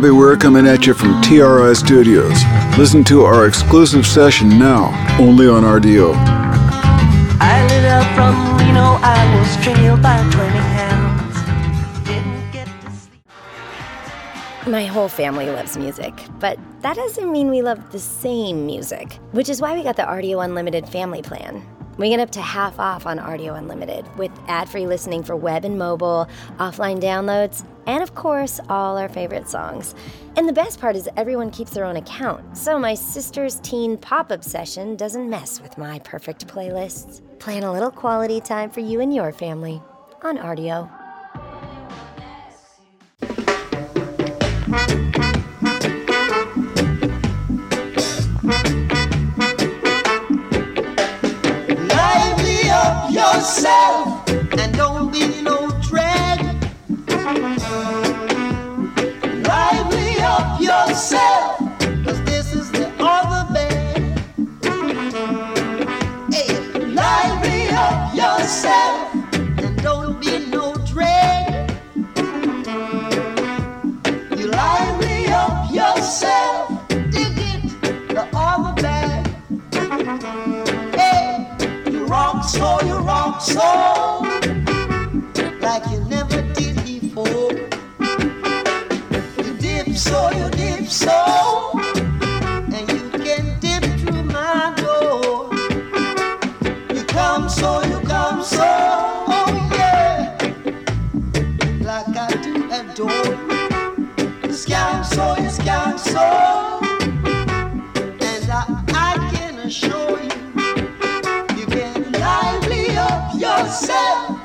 Bobby Weir coming at you from TRI Studios. Listen to our exclusive session now, only on Rdio. I lit up from Reno, I was trailed by 20 hounds. My whole family loves music, but that doesn't mean we love the same music, which is why we got the Rdio Unlimited family plan. We get up to half off on Rdio Unlimited with ad free listening for web and mobile, offline downloads, course, all our favorite songs. And the best part is everyone keeps their own account, so my sister's teen pop obsession doesn't mess with my perfect playlists. Plan a little quality time for you and your family on Rdio. você.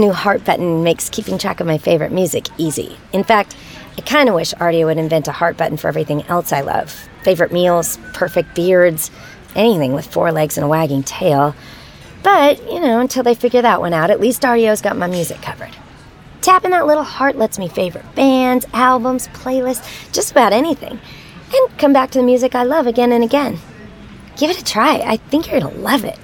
New heart button makes keeping track of my favorite music easy. In fact, I kind of wish Rdio would invent a heart button for everything else I love favorite meals, perfect beards, anything with four legs and a wagging tail. But, you know, until they figure that one out, at least Rdio's got my music covered. Tapping that little heart lets me favorite bands, albums, playlists, just about anything, and come back to the music I love again and again. Give it a try. I think you're gonna love it.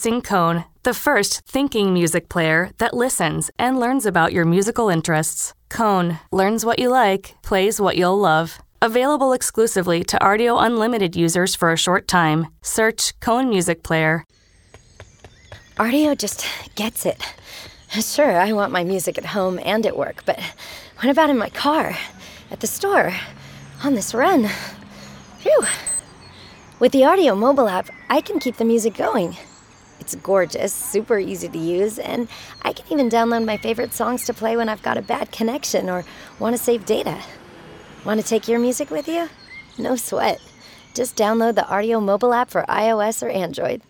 Cone, the first thinking music player that listens and learns about your musical interests. Cone learns what you like, plays what you'll love. Available exclusively to Rdio Unlimited users for a short time. Search Cone Music Player. Rdio just gets it. Sure, I want my music at home and at work, but what about in my car, at the store, on this run? Phew. With the Rdio mobile app, I can keep the music going. It's gorgeous, super easy to use, and I can even download my favorite songs to play when I've got a bad connection or want to save data. Want to take your music with you? No sweat. Just download the Rdio mobile app for iOS or Android.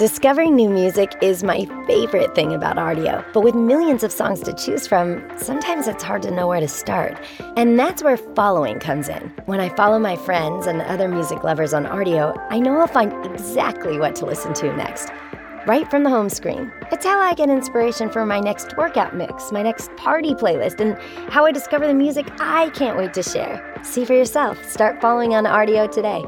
Discovering new music is my favorite thing about Rdio, but with millions of songs to choose from, sometimes it's hard to know where to start. And that's where following comes in. When I follow my friends and other music lovers on Rdio, I know I'll find exactly what to listen to next. Right from the home screen. It's how I get inspiration for my next workout mix, my next party playlist, and how I discover the music I can't wait to share. See for yourself. Start following on Rdio today.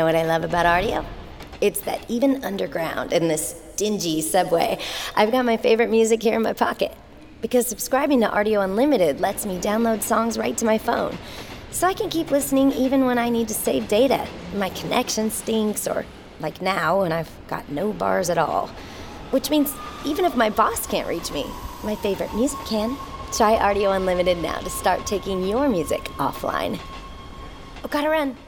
Know what I love about Rdio? It's that even underground in this dingy subway, I've got my favorite music here in my pocket. Because subscribing to Rdio Unlimited lets me download songs right to my phone. So I can keep listening even when I need to save data, my connection stinks, or like now when I've got no bars at all. Which means even if my boss can't reach me, my favorite music can. Try Rdio Unlimited now to start taking your music offline. Oh, gotta run.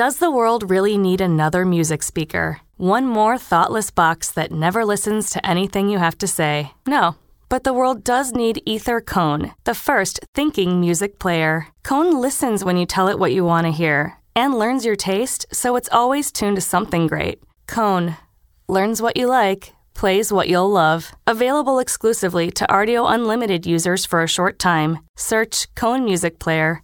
Does the world really need another music speaker? One more thoughtless box that never listens to anything you have to say? No. But the world does need Ether Cone, the first thinking music player. Cone listens when you tell it what you want to hear and learns your taste, so it's always tuned to something great. Cone learns what you like, plays what you'll love. Available exclusively to Rdio Unlimited users for a short time. Search Cone Music Player.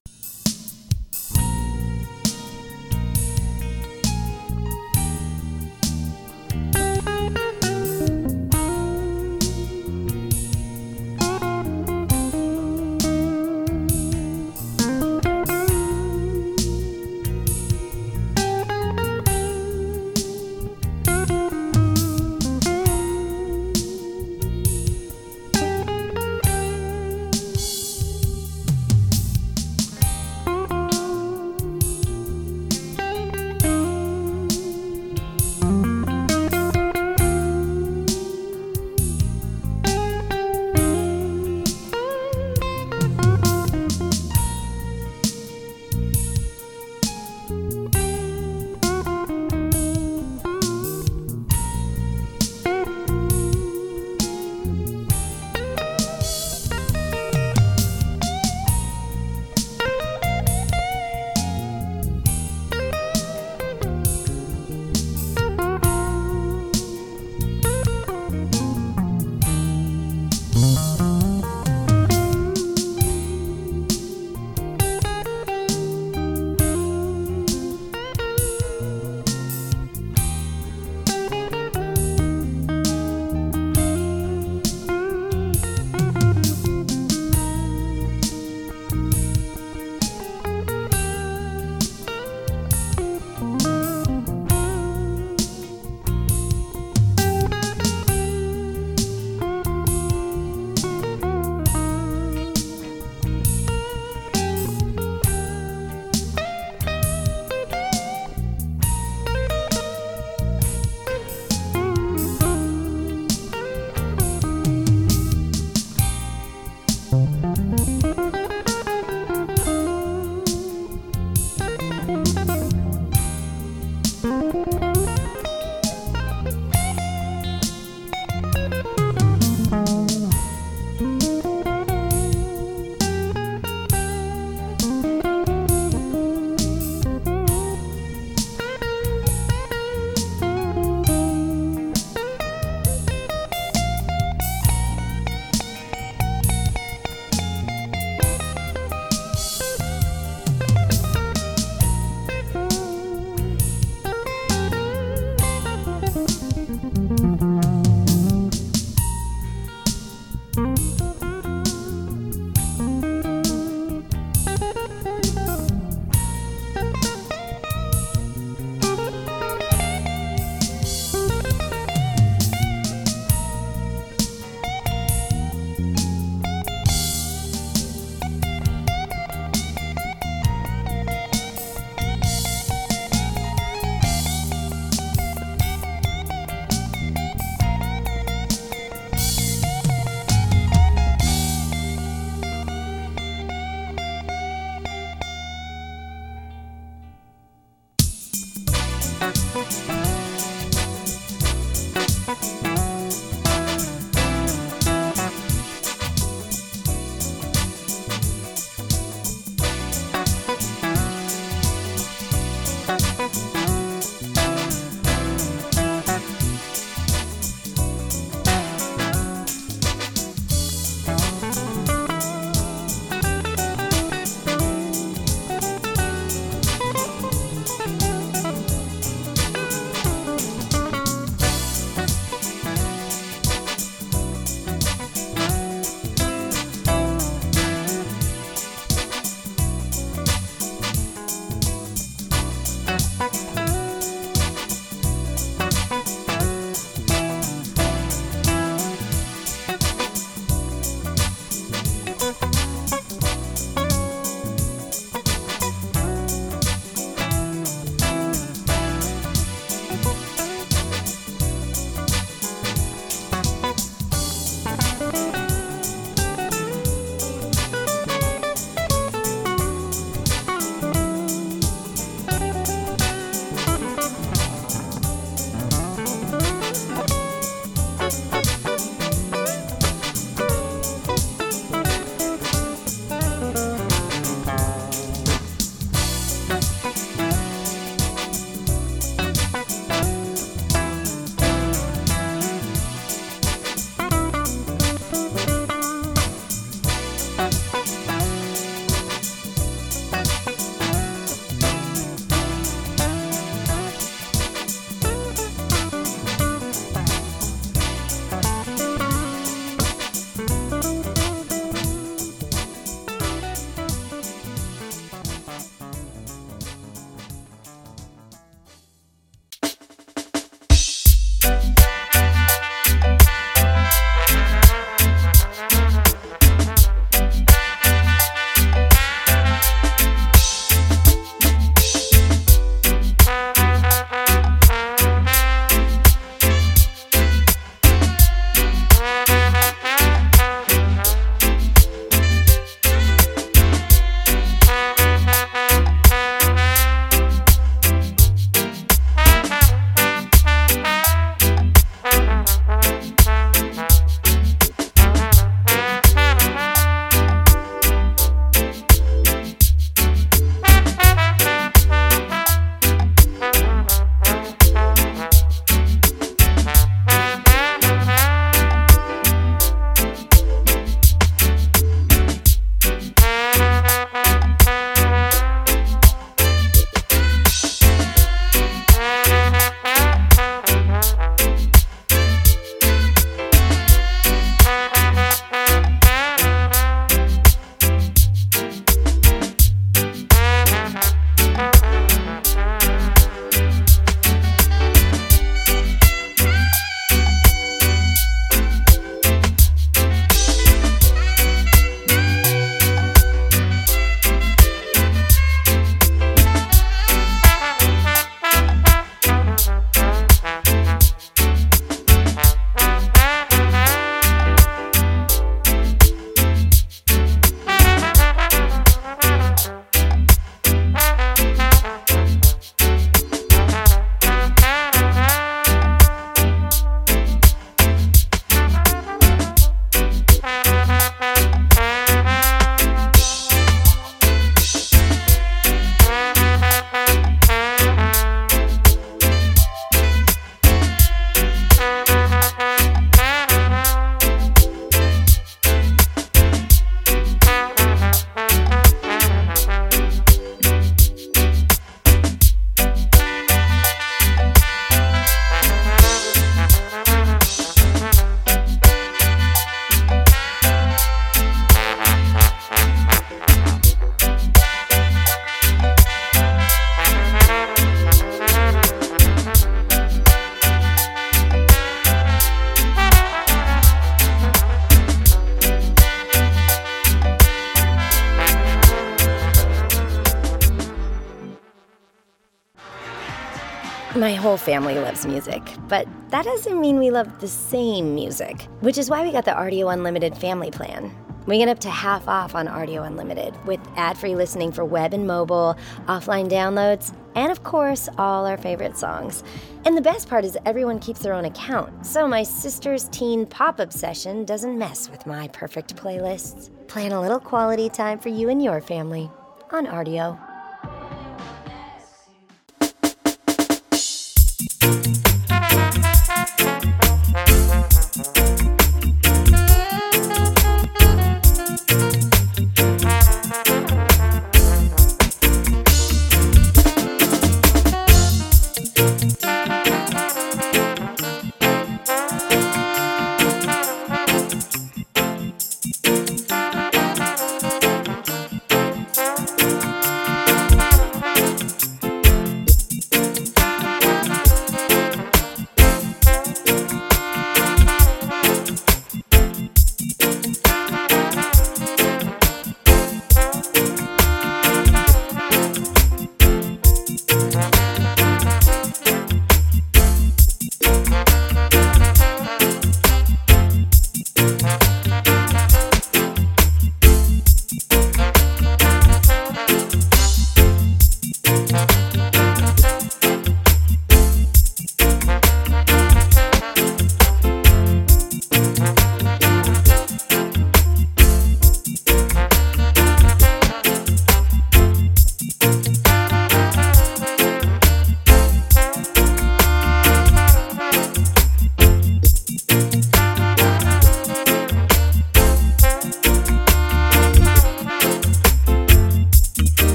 Family loves music, but that doesn't mean we love the same music, which is why we got the Rdio Unlimited family plan. We get up to half off on Rdio Unlimited with ad free listening for web and mobile, offline downloads, and of course, all our favorite songs. And the best part is everyone keeps their own account, so my sister's teen pop obsession doesn't mess with my perfect playlists. Plan a little quality time for you and your family on Rdio.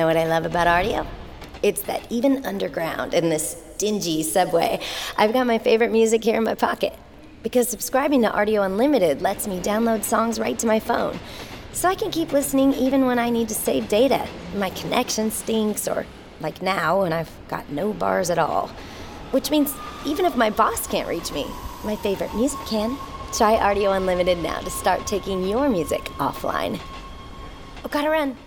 Know what I love about Rdio? It's that even underground in this dingy subway, I've got my favorite music here in my pocket. Because subscribing to Rdio Unlimited lets me download songs right to my phone. So I can keep listening even when I need to save data, my connection stinks, or like now when I've got no bars at all. Which means even if my boss can't reach me, my favorite music can. Try Rdio Unlimited now to start taking your music offline. Oh, gotta run.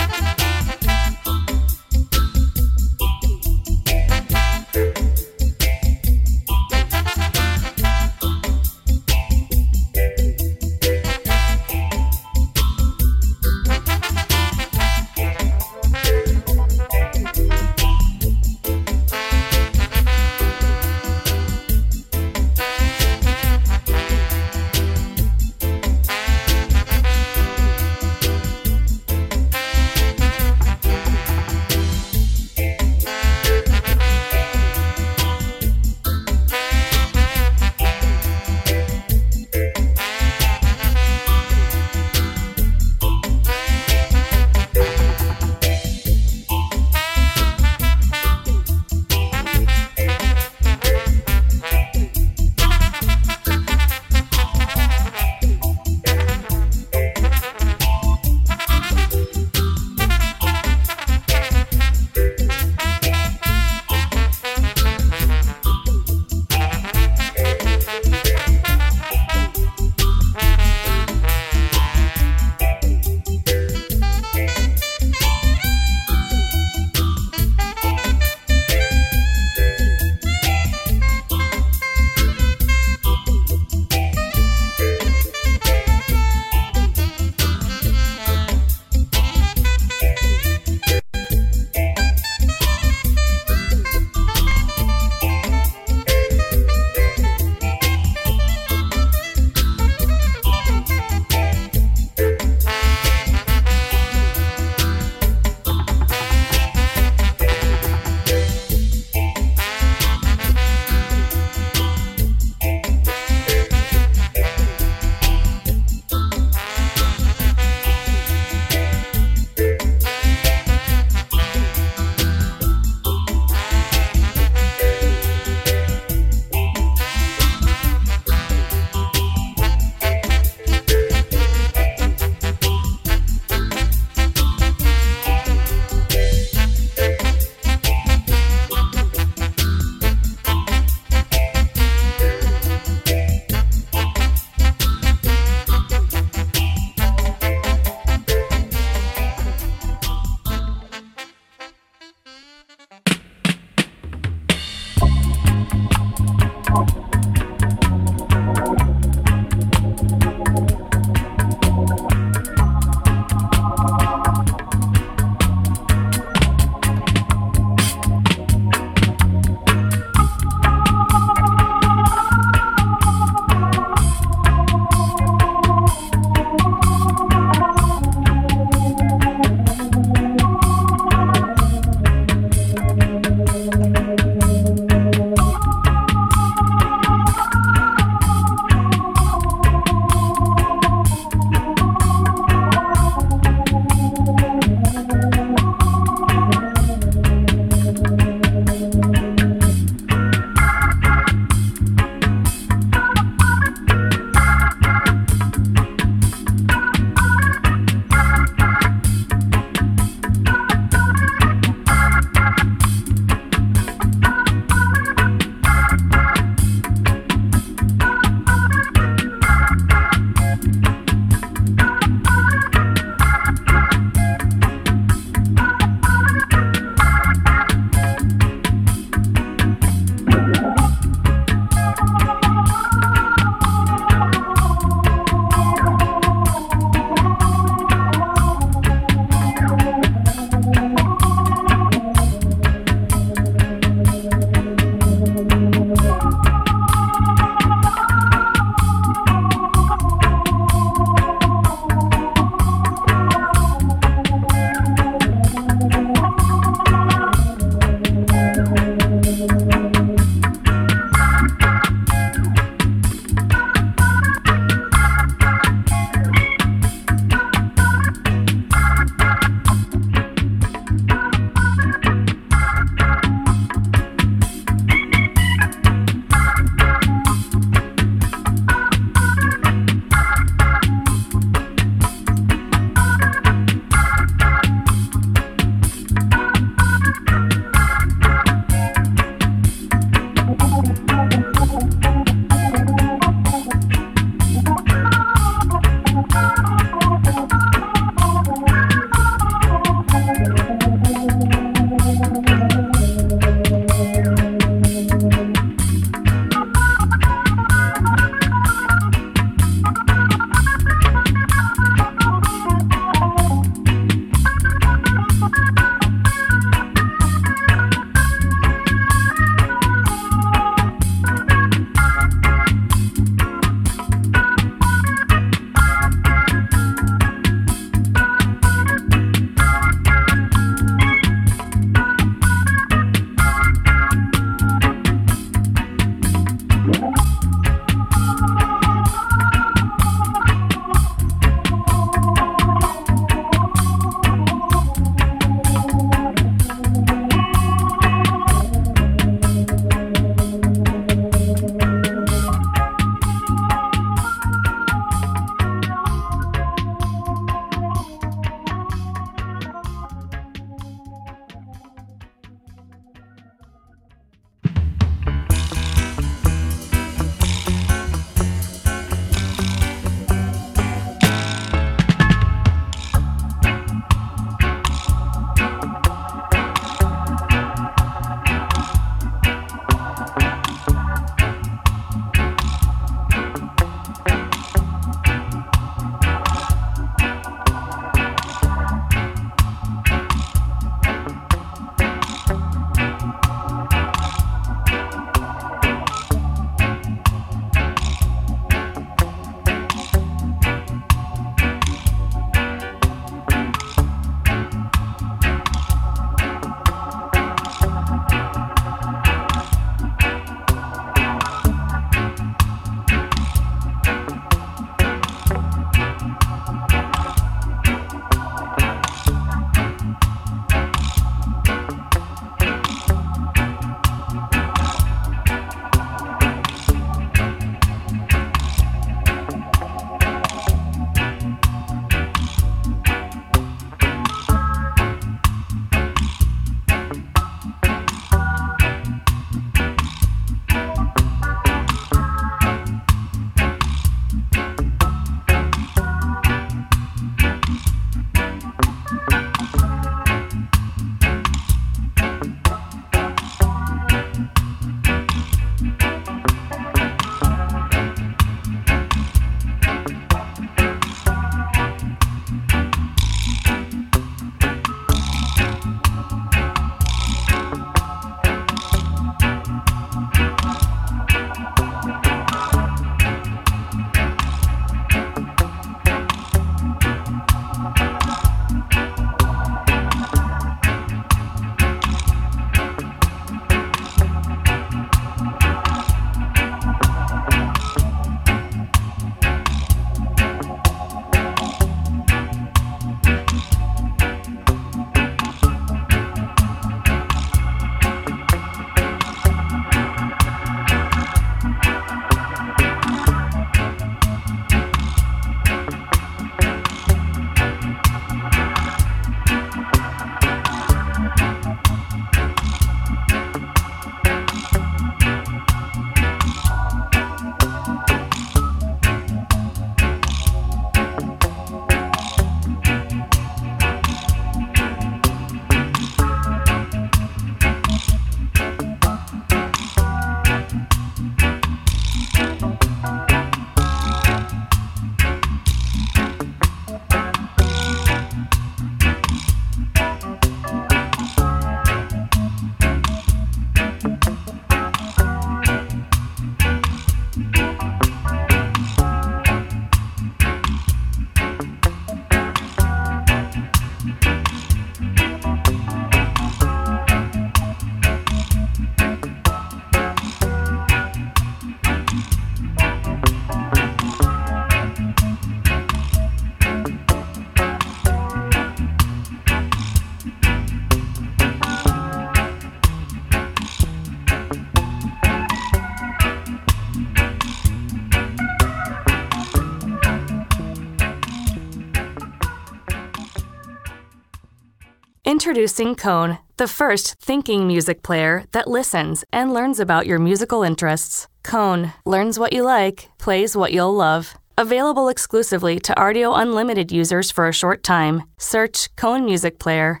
Introducing Cone, the first thinking music player that listens and learns about your musical interests. Cone learns what you like, plays what you'll love. Available exclusively to Rdio Unlimited users for a short time. Search Cone Music Player.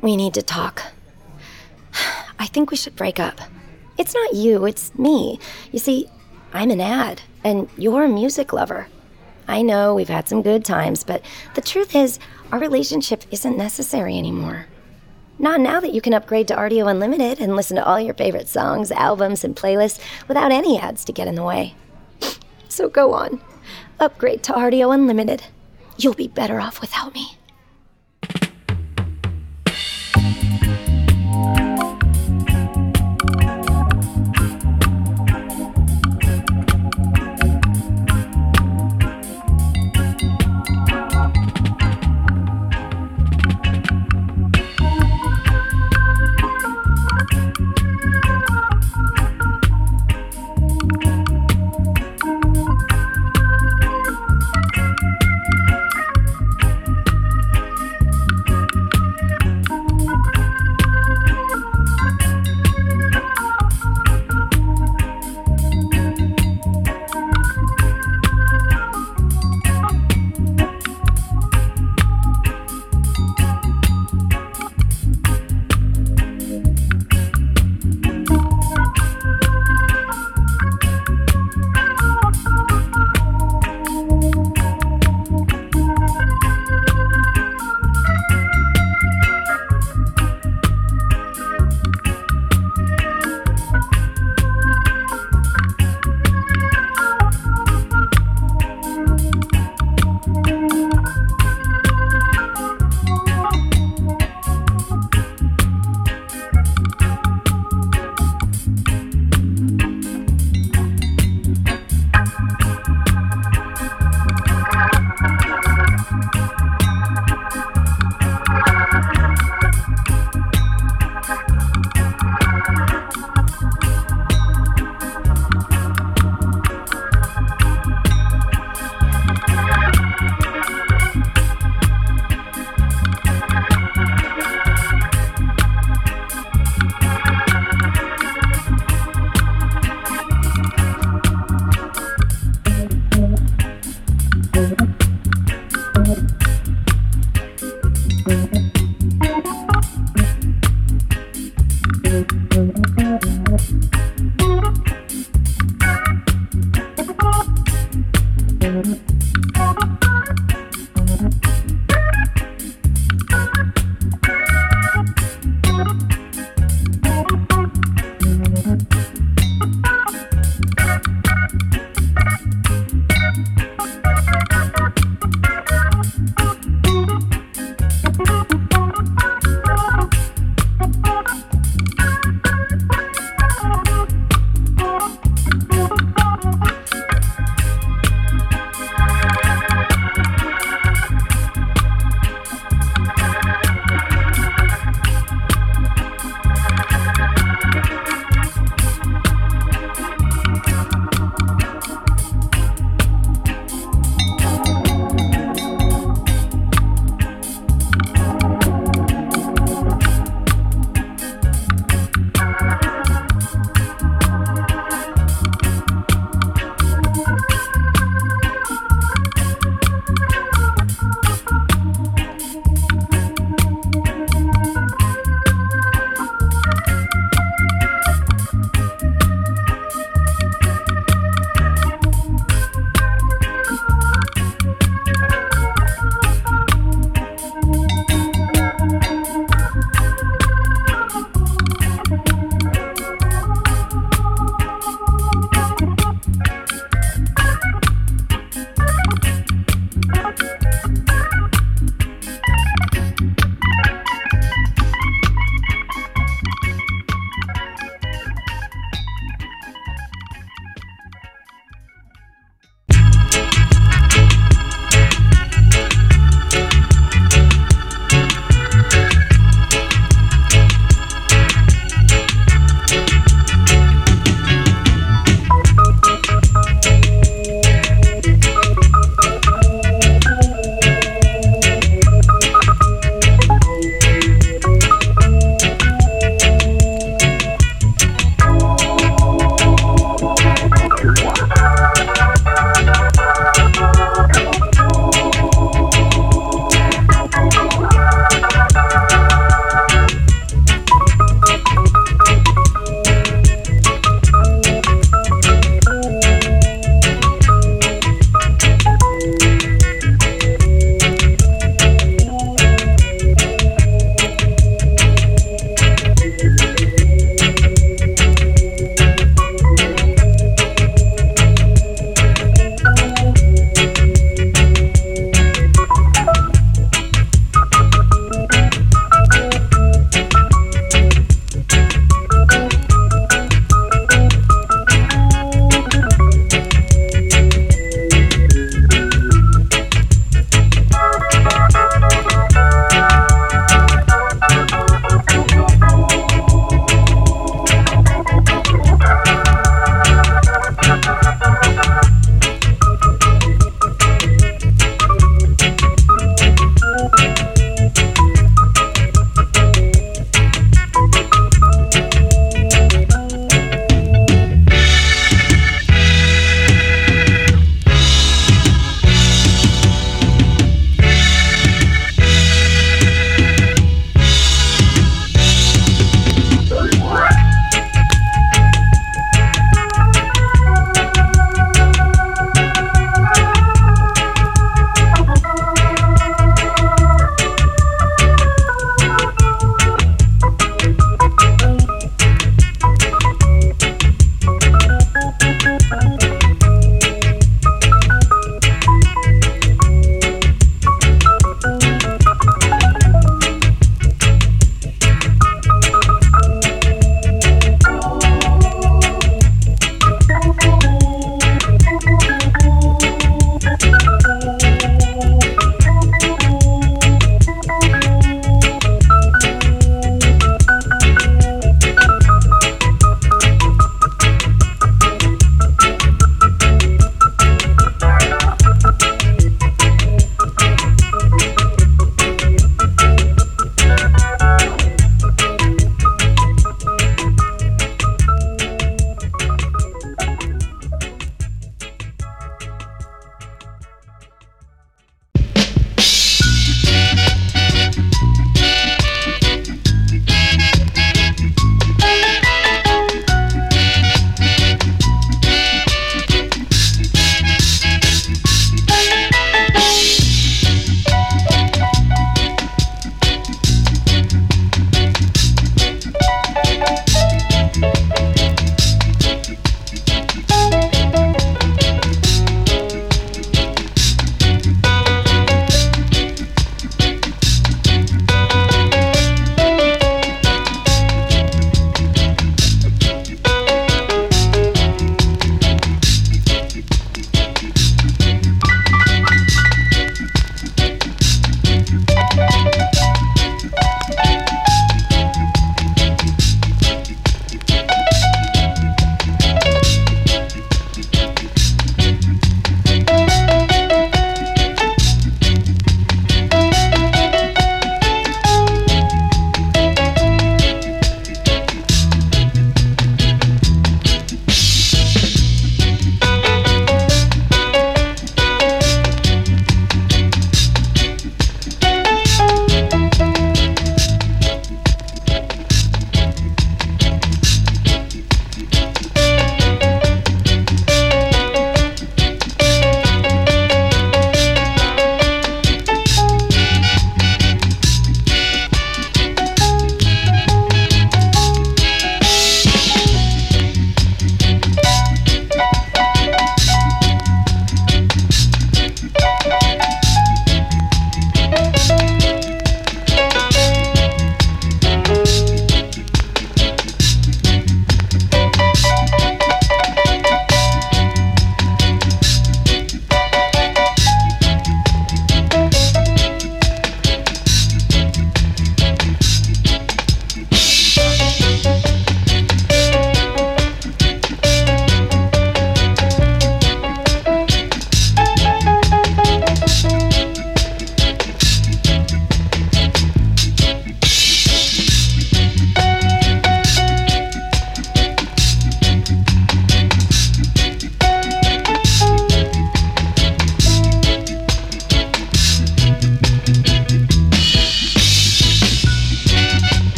We need to talk. I think we should break up. It's not you, it's me. You see, I'm an ad, and you're a music lover. I know we've had some good times, but the truth is, our relationship isn't necessary anymore. Not now that you can upgrade to Rdio Unlimited and listen to all your favorite songs, albums, and playlists without any ads to get in the way. So go on. Upgrade to Rdio Unlimited. You'll be better off without me.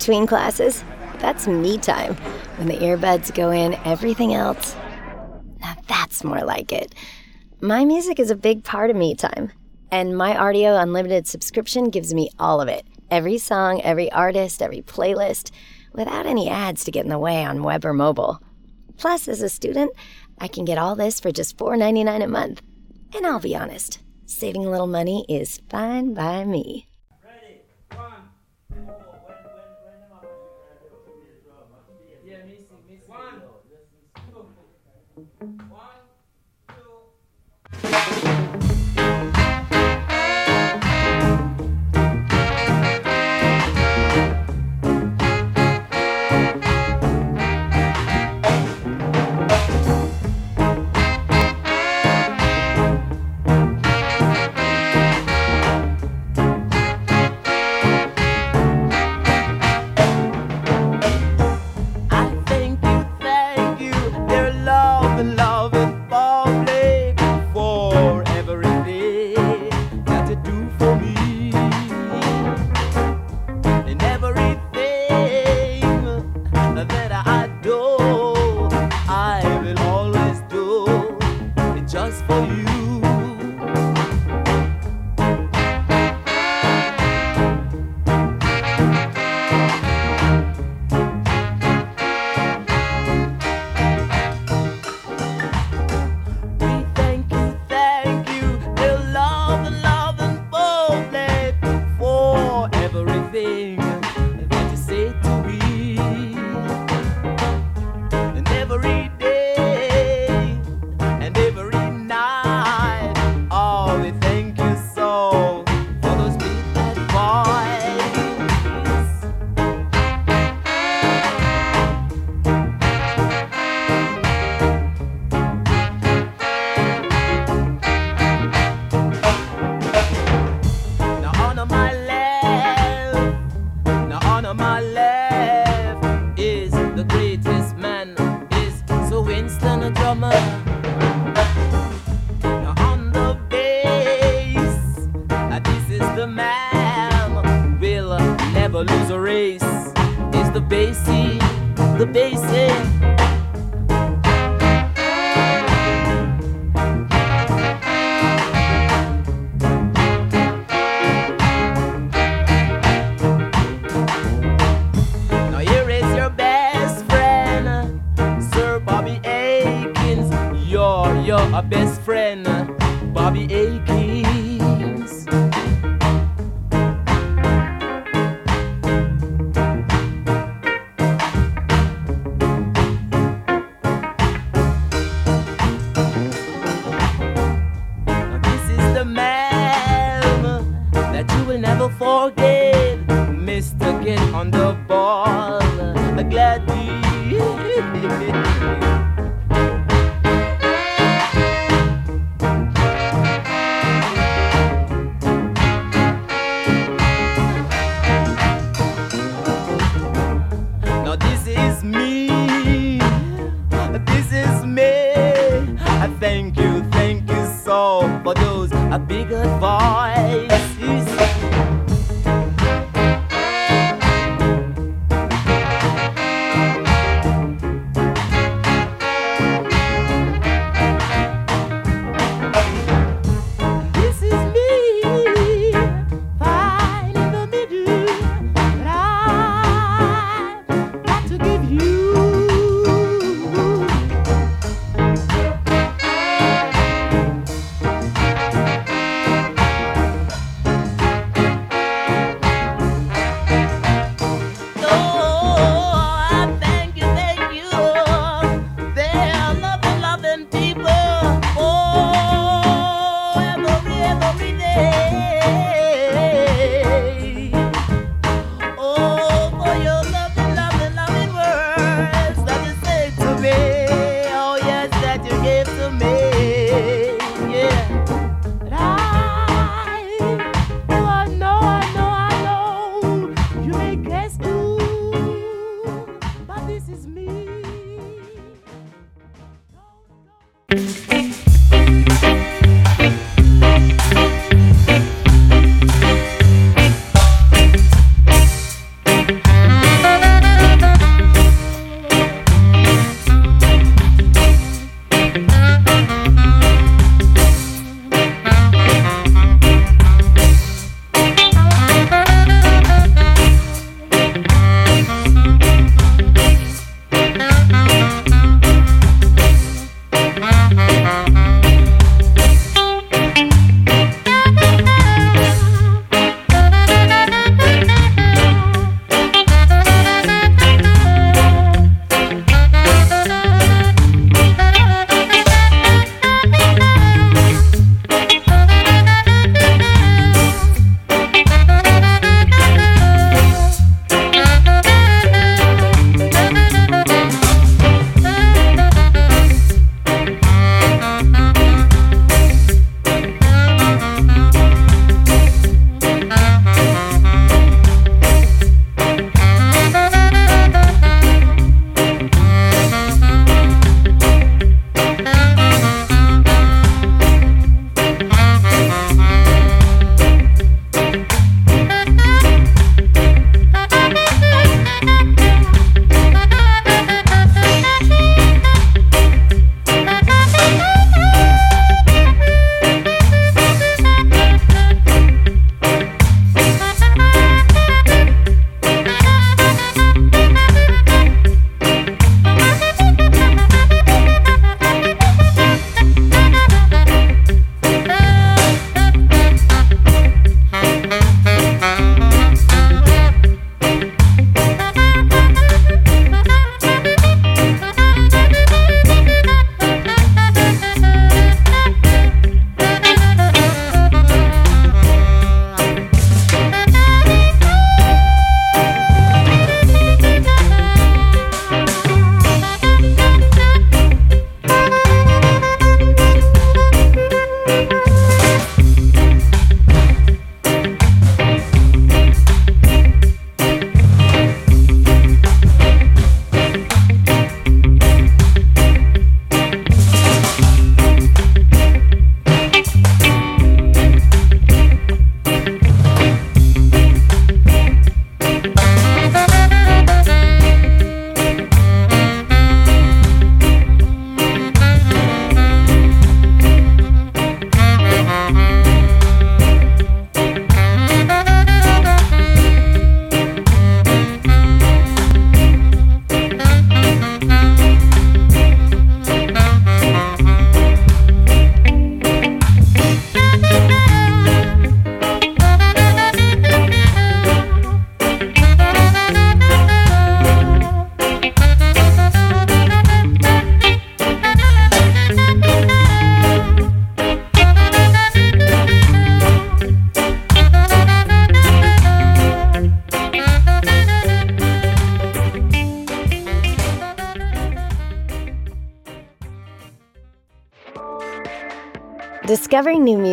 Between classes, that's me time. When the earbuds go in, everything else. Now that's more like it. My music is a big part of me time, and my Rdio Unlimited subscription gives me all of it every song, every artist, every playlist, without any ads to get in the way on web or mobile. Plus, as a student, I can get all this for just $4.99 a month. And I'll be honest, saving a little money is fine by me.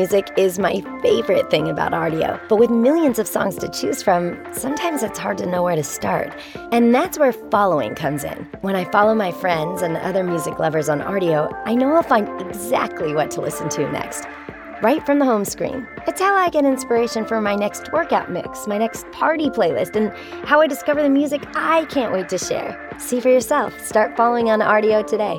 Music is my favorite thing about Rdio, but with millions of songs to choose from, sometimes it's hard to know where to start. And that's where following comes in. When I follow my friends and other music lovers on Rdio, I know I'll find exactly what to listen to next. Right from the home screen. It's how I get inspiration for my next workout mix, my next party playlist, and how I discover the music I can't wait to share. See for yourself. Start following on Rdio today.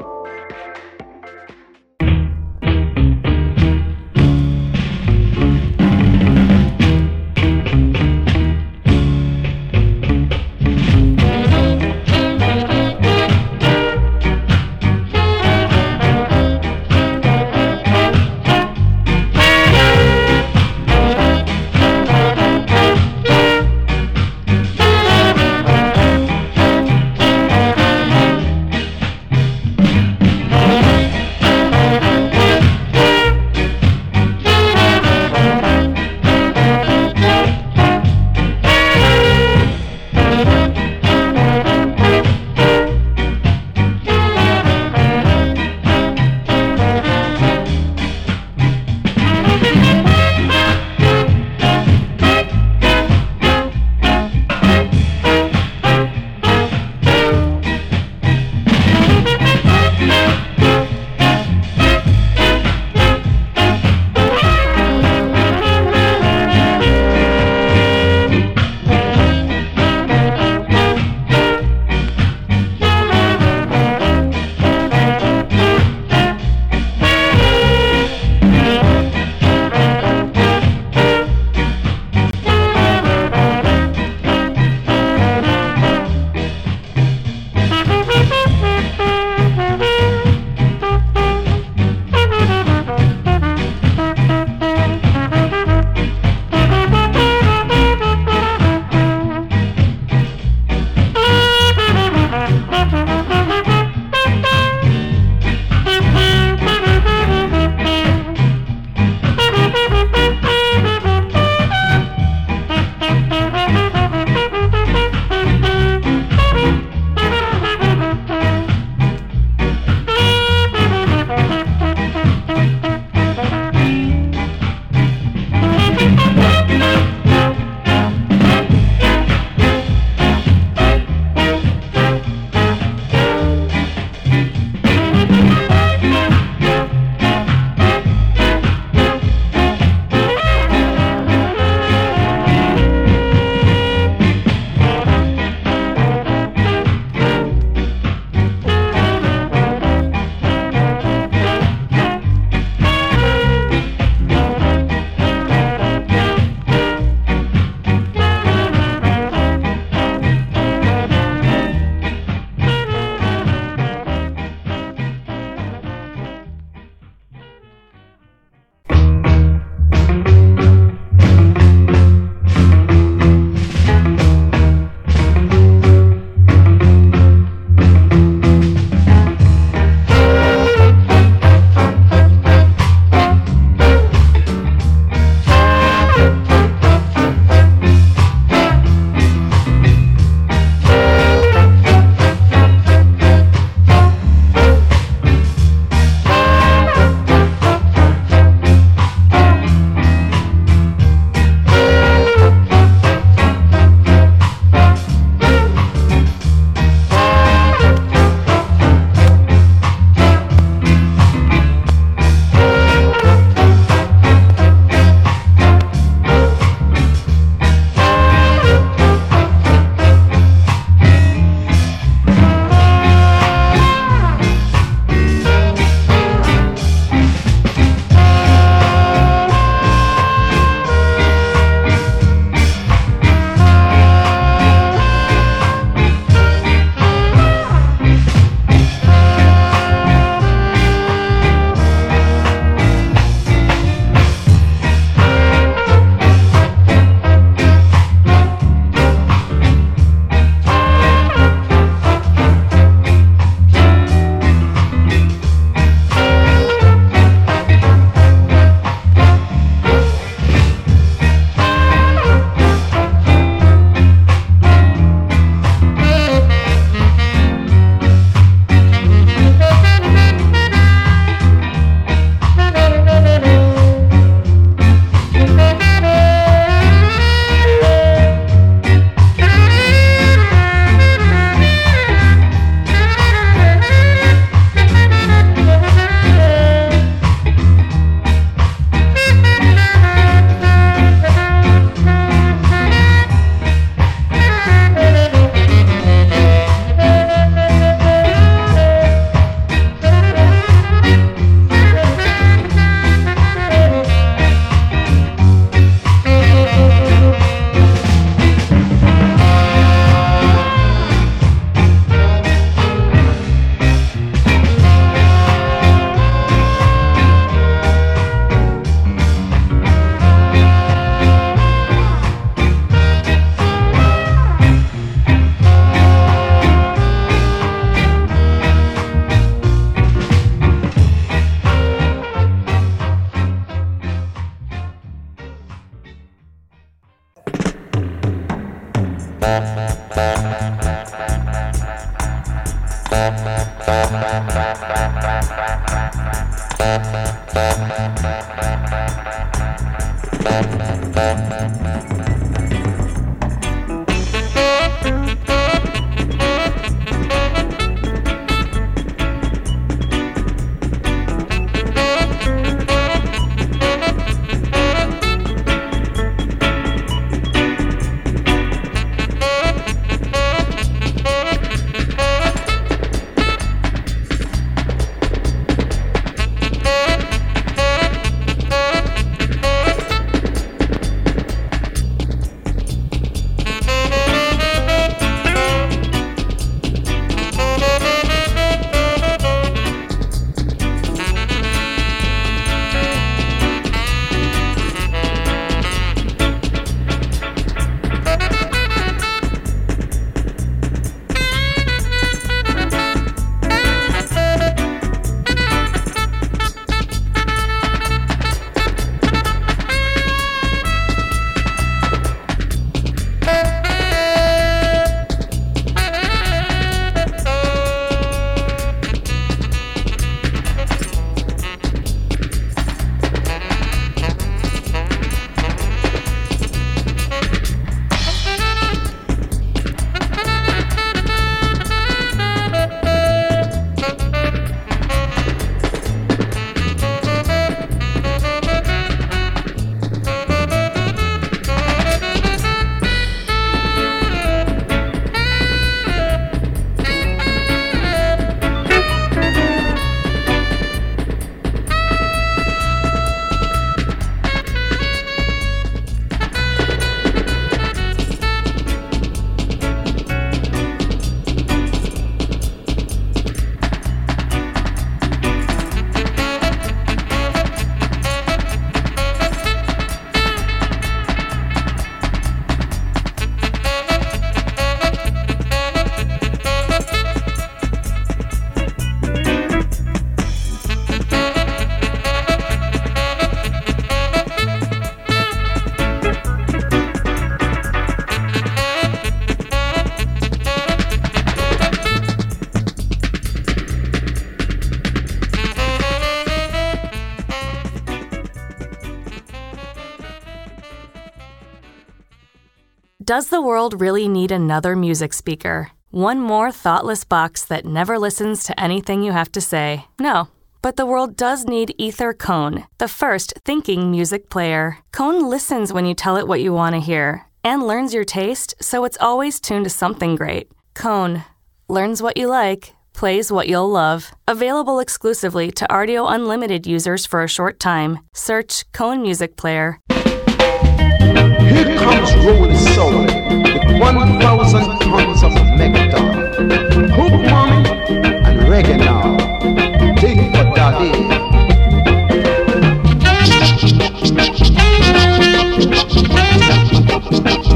The world really need another music speaker? One more thoughtless box that never listens to anything you have to say? No. But the world does need Ether Cone, the first thinking music player. Cone listens when you tell it what you want to hear and learns your taste, so it's always tuned to something great. Cone learns what you like, plays what you'll love. Available exclusively to Rdio Unlimited users for a short time. Search Cone Music Player. Comes rolling soul with 1,000 tons of megaton. Hoop mommy and reggae now. Dig for daddy. One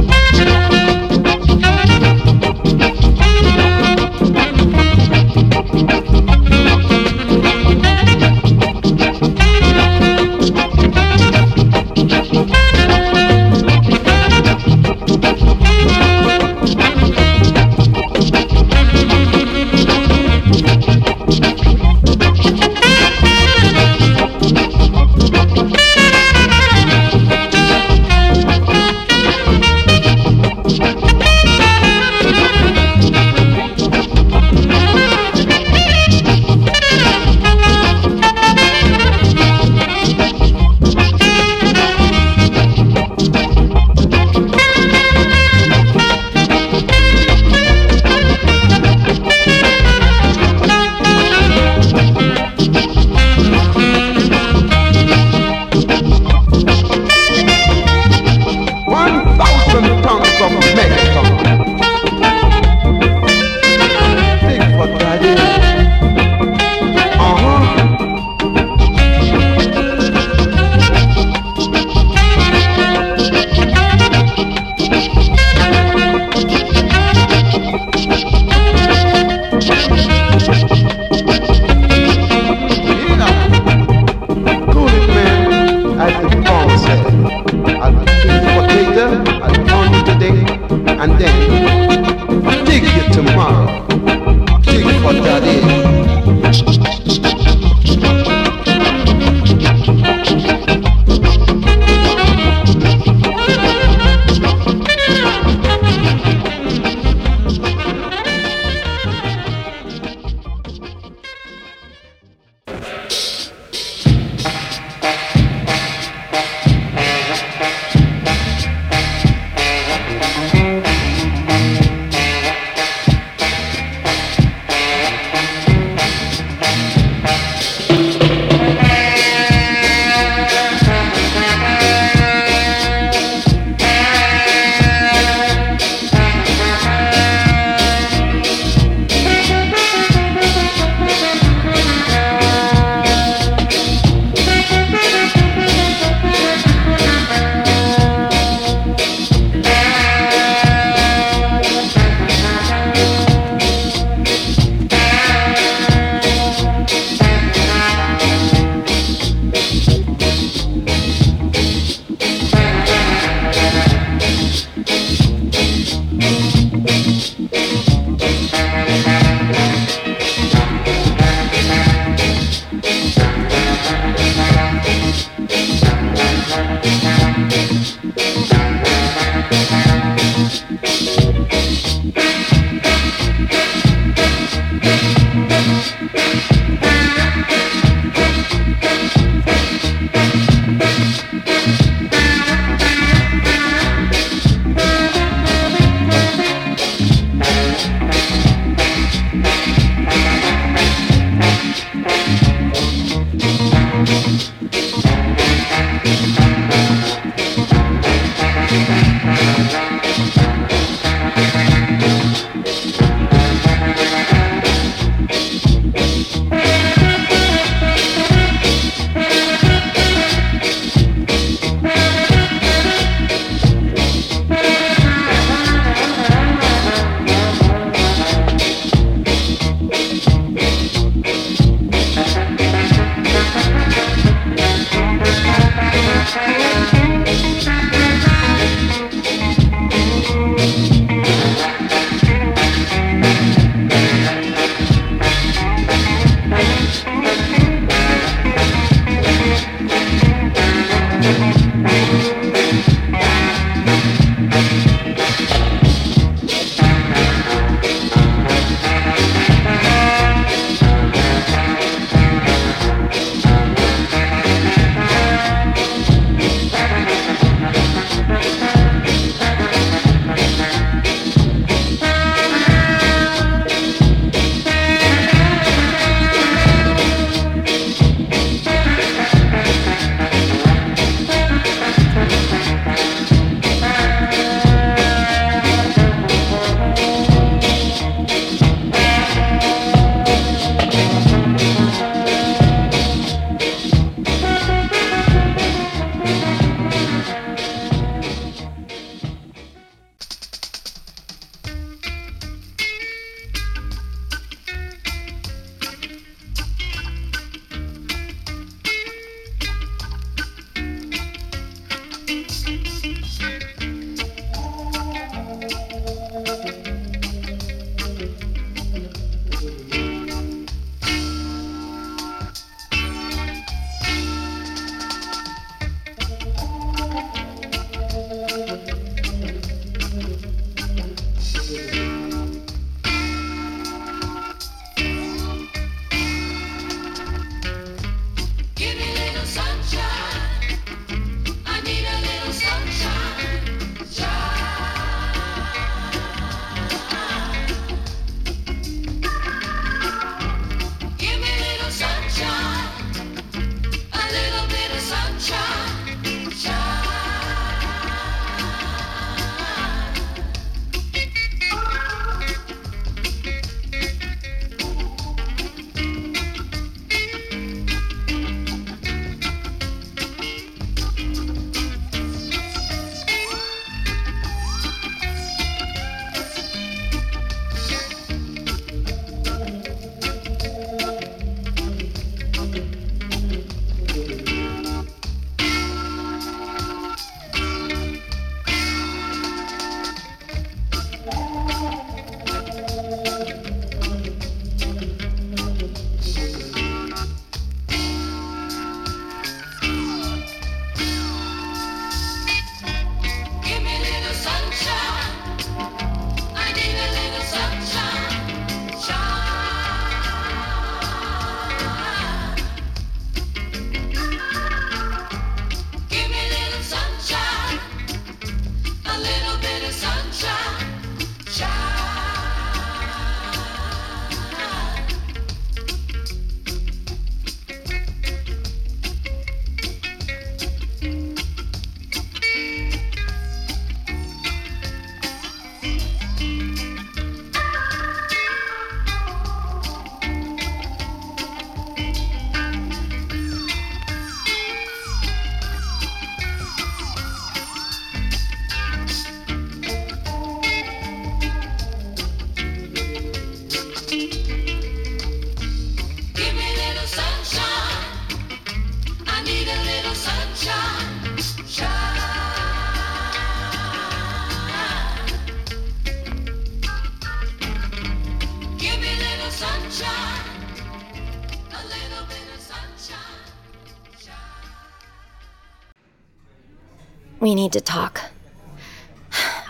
We need to talk.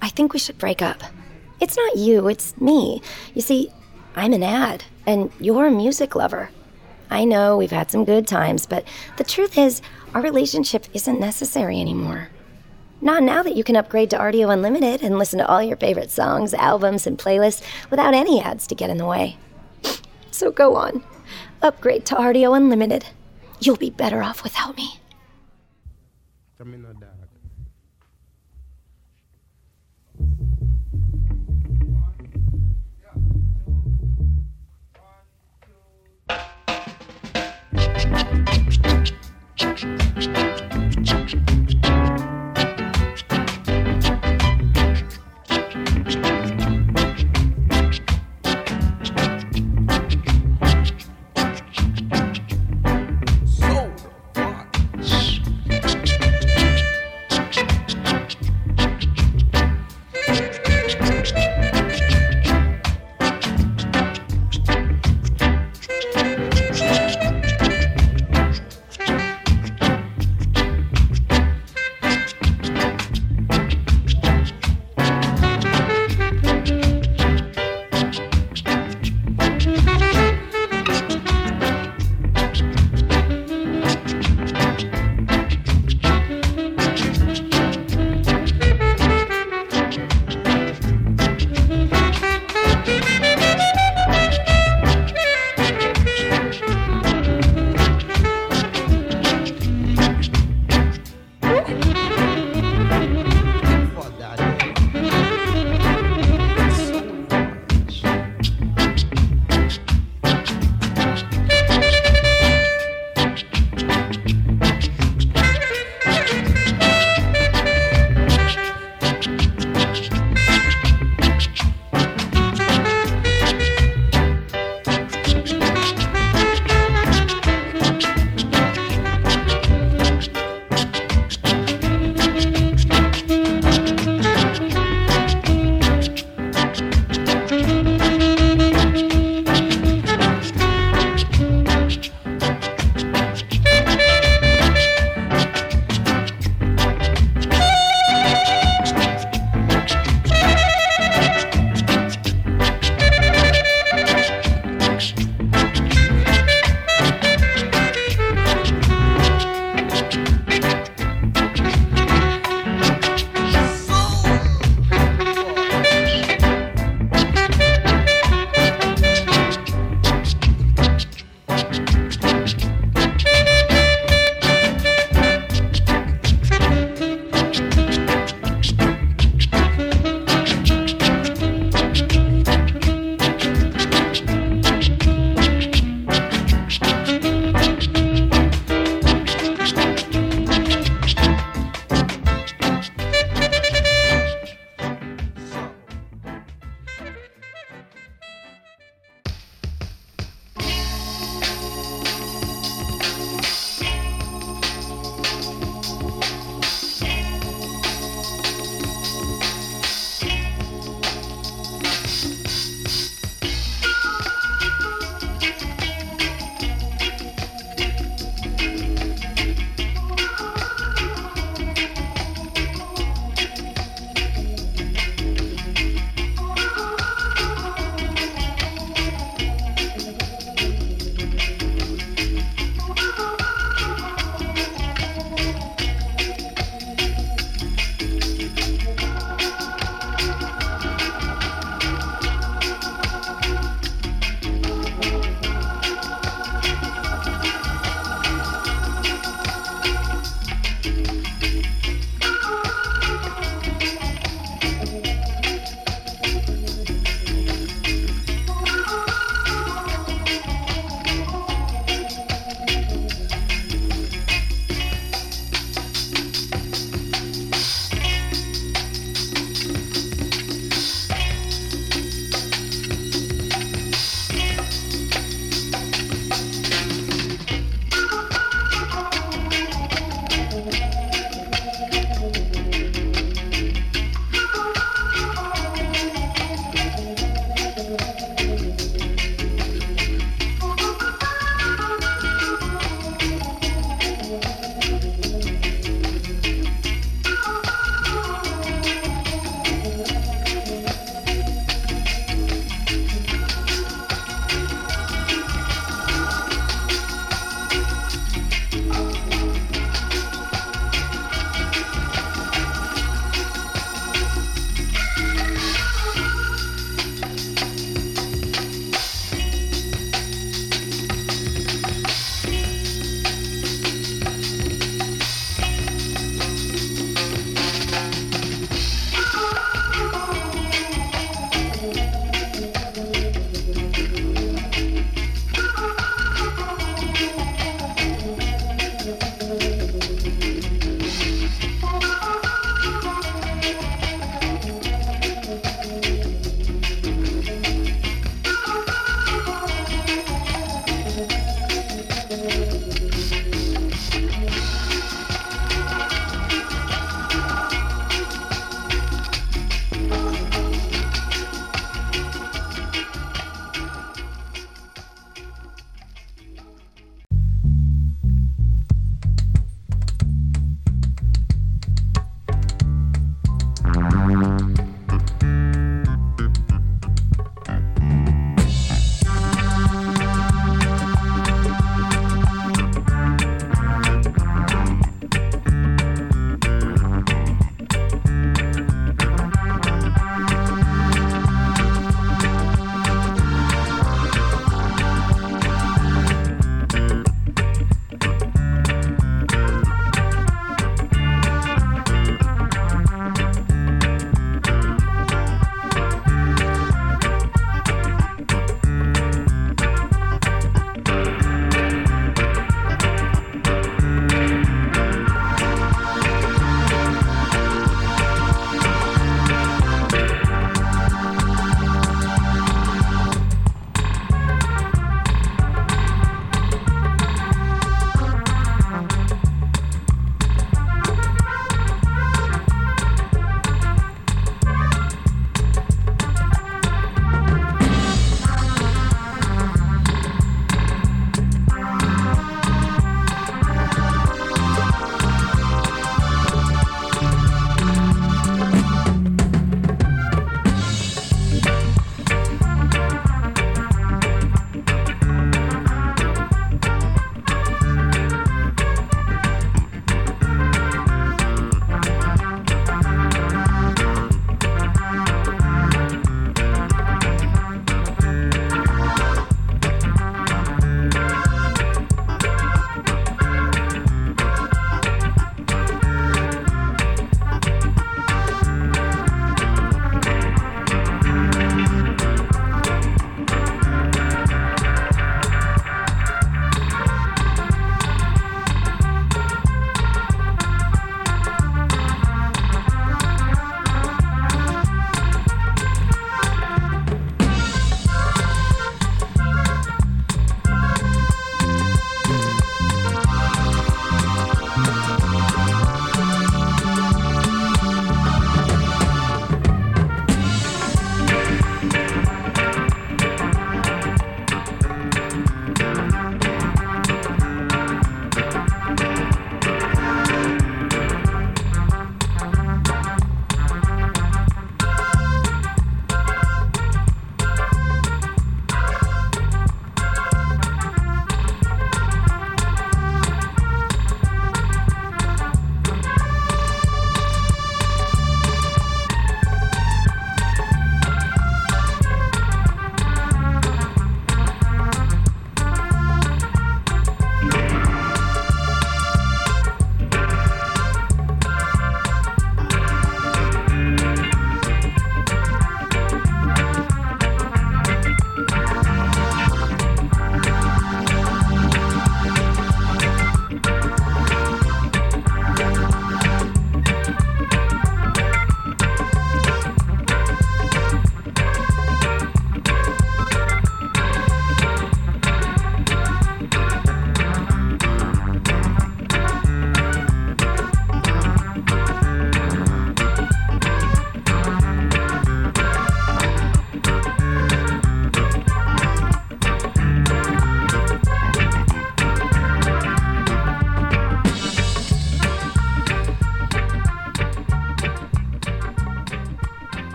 I think we should break up. It's not you, it's me. You see, I'm an ad, and you're a music lover. I know we've had some good times, but the truth is, our relationship isn't necessary anymore. Not now that you can upgrade to Rdio Unlimited and listen to all your favorite songs, albums, and playlists without any ads to get in the way. So go on. Upgrade to Rdio Unlimited. You'll be better off without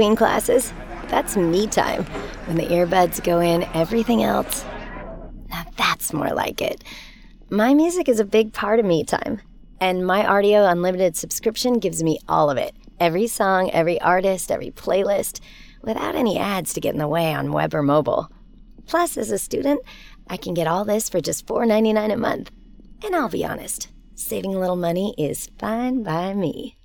Between classes, that's me time. When the earbuds go in, everything else. Now that's more like it. My music is a big part of me time, and my Rdio Unlimited subscription gives me all of it every song, every artist, every playlist, without any ads to get in the way on web or mobile. Plus, as a student, I can get all this for just $4.99 a month. And I'll be honest, saving a little money is fine by me.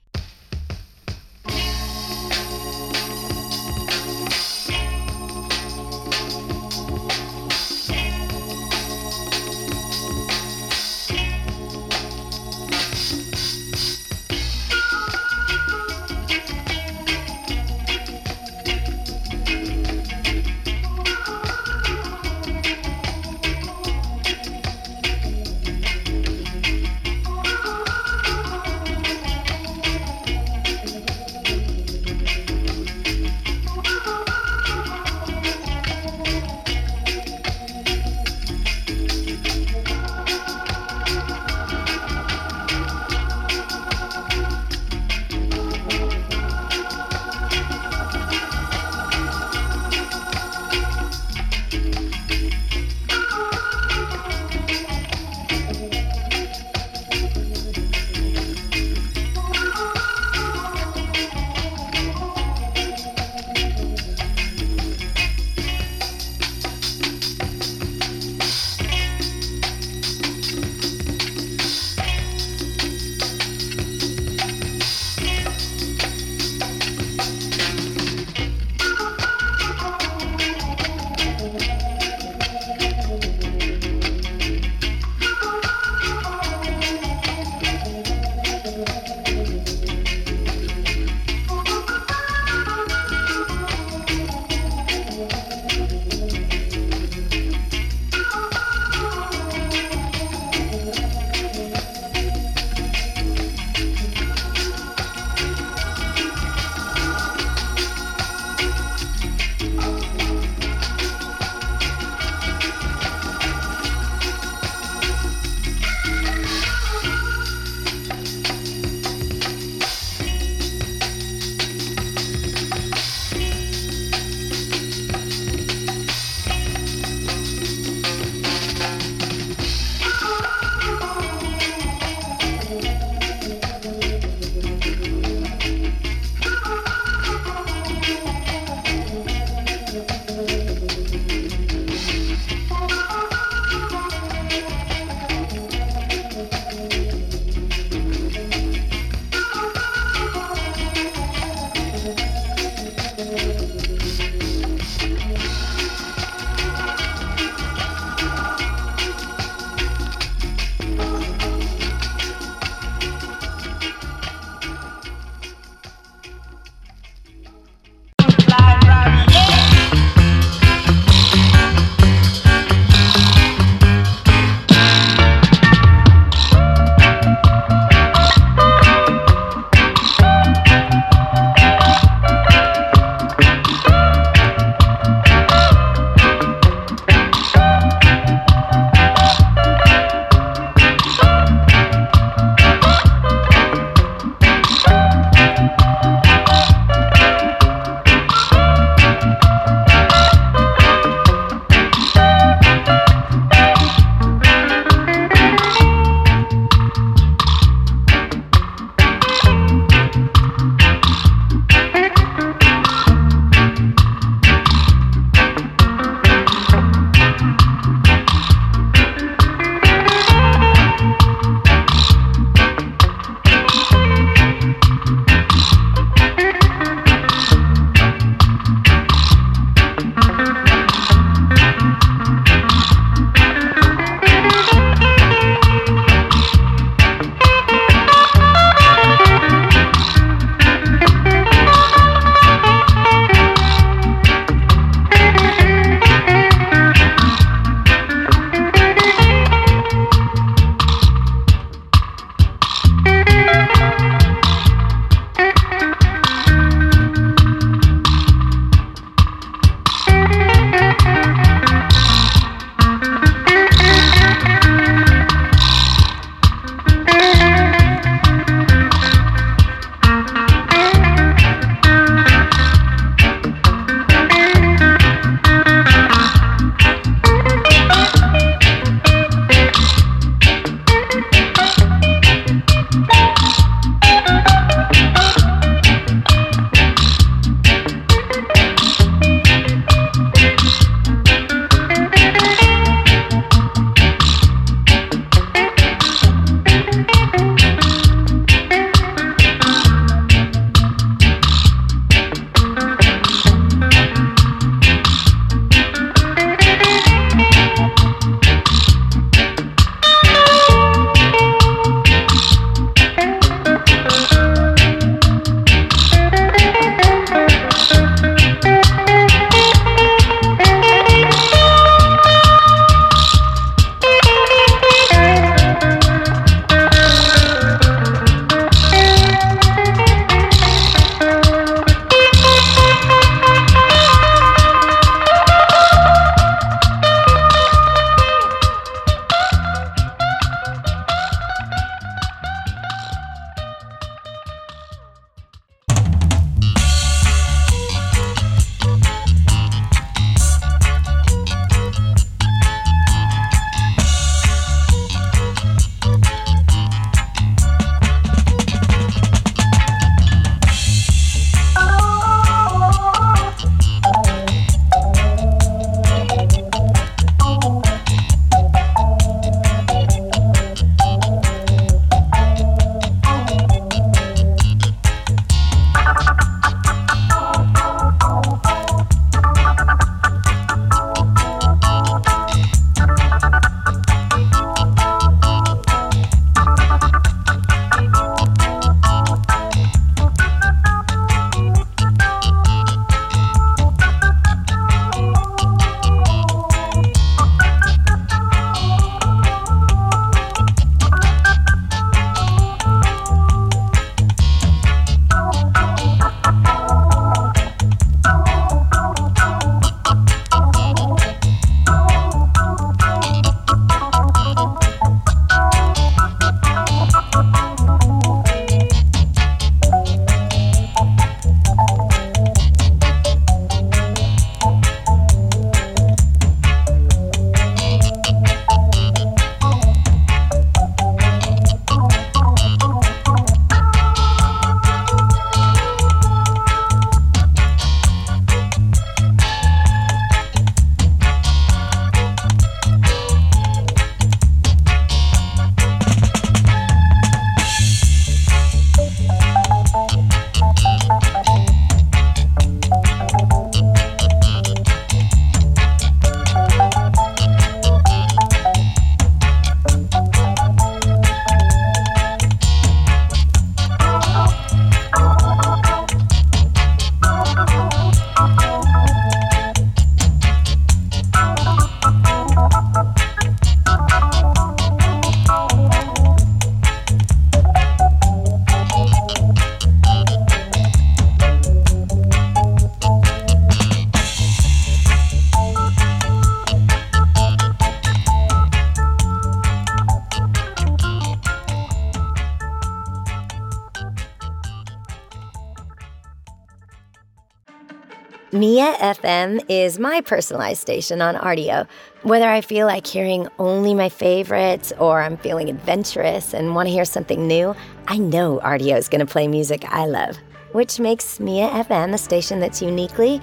Mia FM is my personalized station on Rdio. Whether I feel like hearing only my favorites or I'm feeling adventurous and want to hear something new, I know Rdio is going to play music I love, which makes Mia FM a station that's uniquely,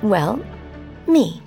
well, me.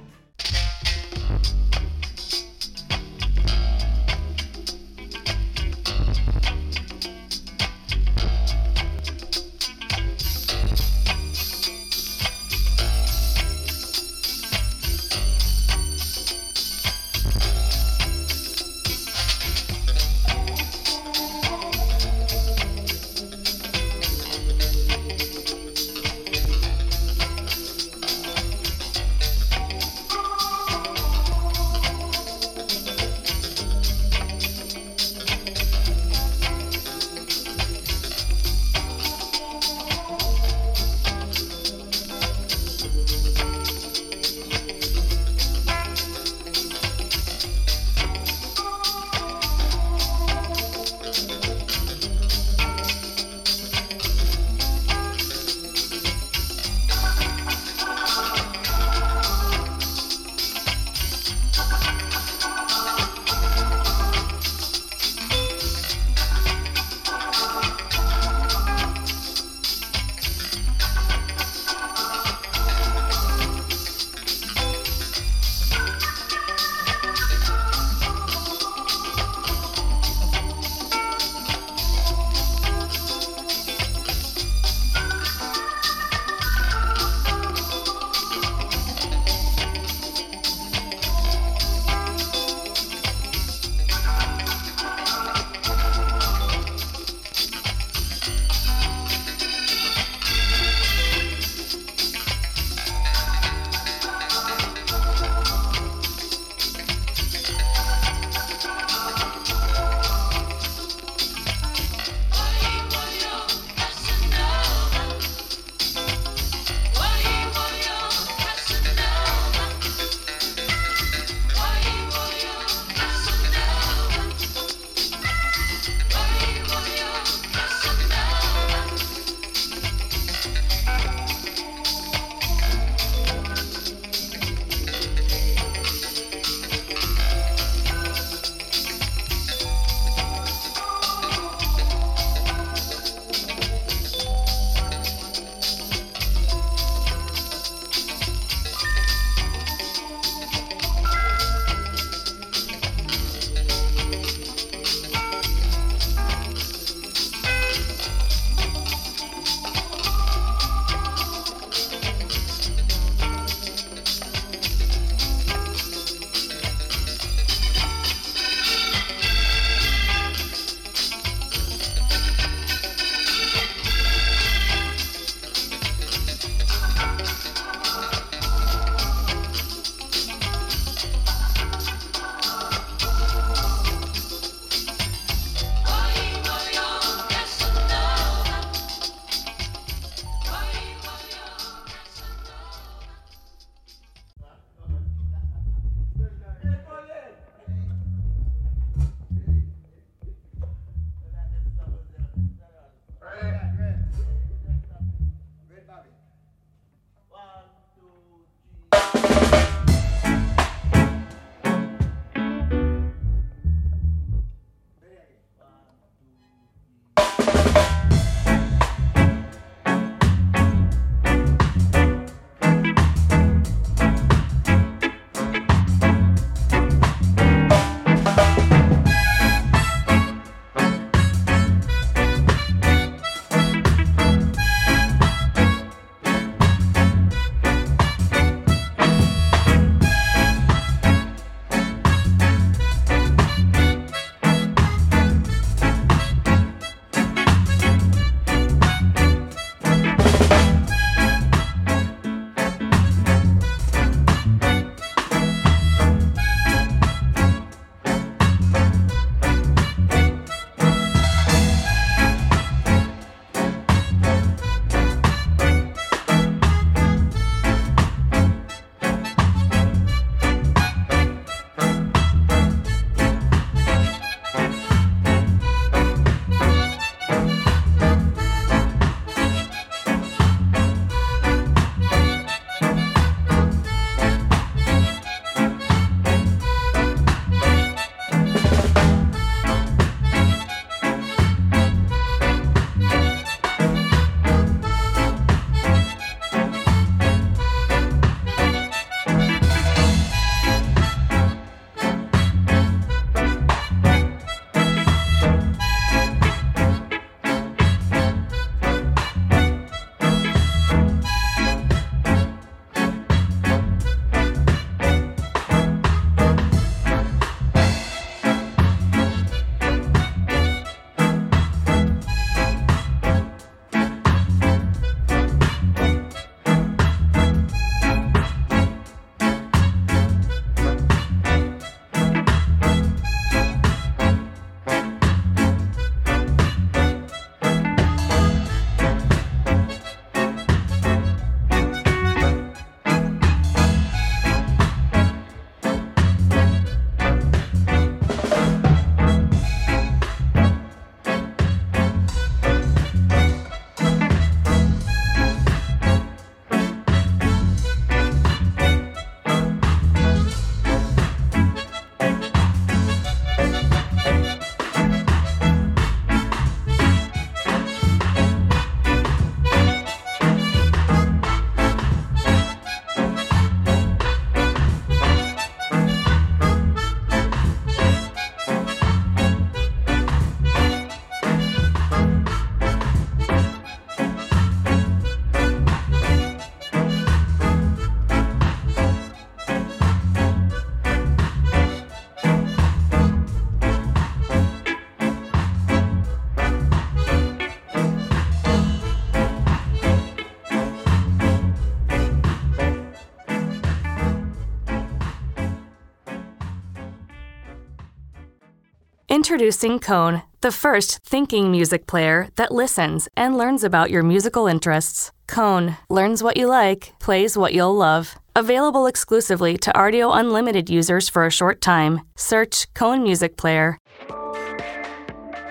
Introducing Cone, the first thinking music player that listens and learns about your musical interests. Cone learns what you like, plays what you'll love. Available exclusively to Rdio Unlimited users for a short time. Search Cone Music Player.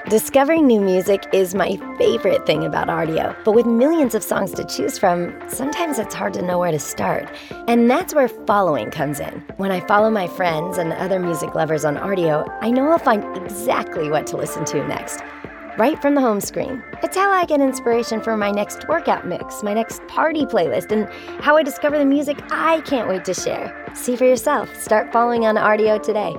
Discovering new music is my favorite thing about Rdio, but with millions of songs to choose from, sometimes it's hard to know where to start. And that's where following comes in. When I follow my friends and other music lovers on Rdio, I know I'll find exactly what to listen to next. Right from the home screen. It's how I get inspiration for my next workout mix, my next party playlist, and how I discover the music I can't wait to share. See for yourself. Start following on Rdio today.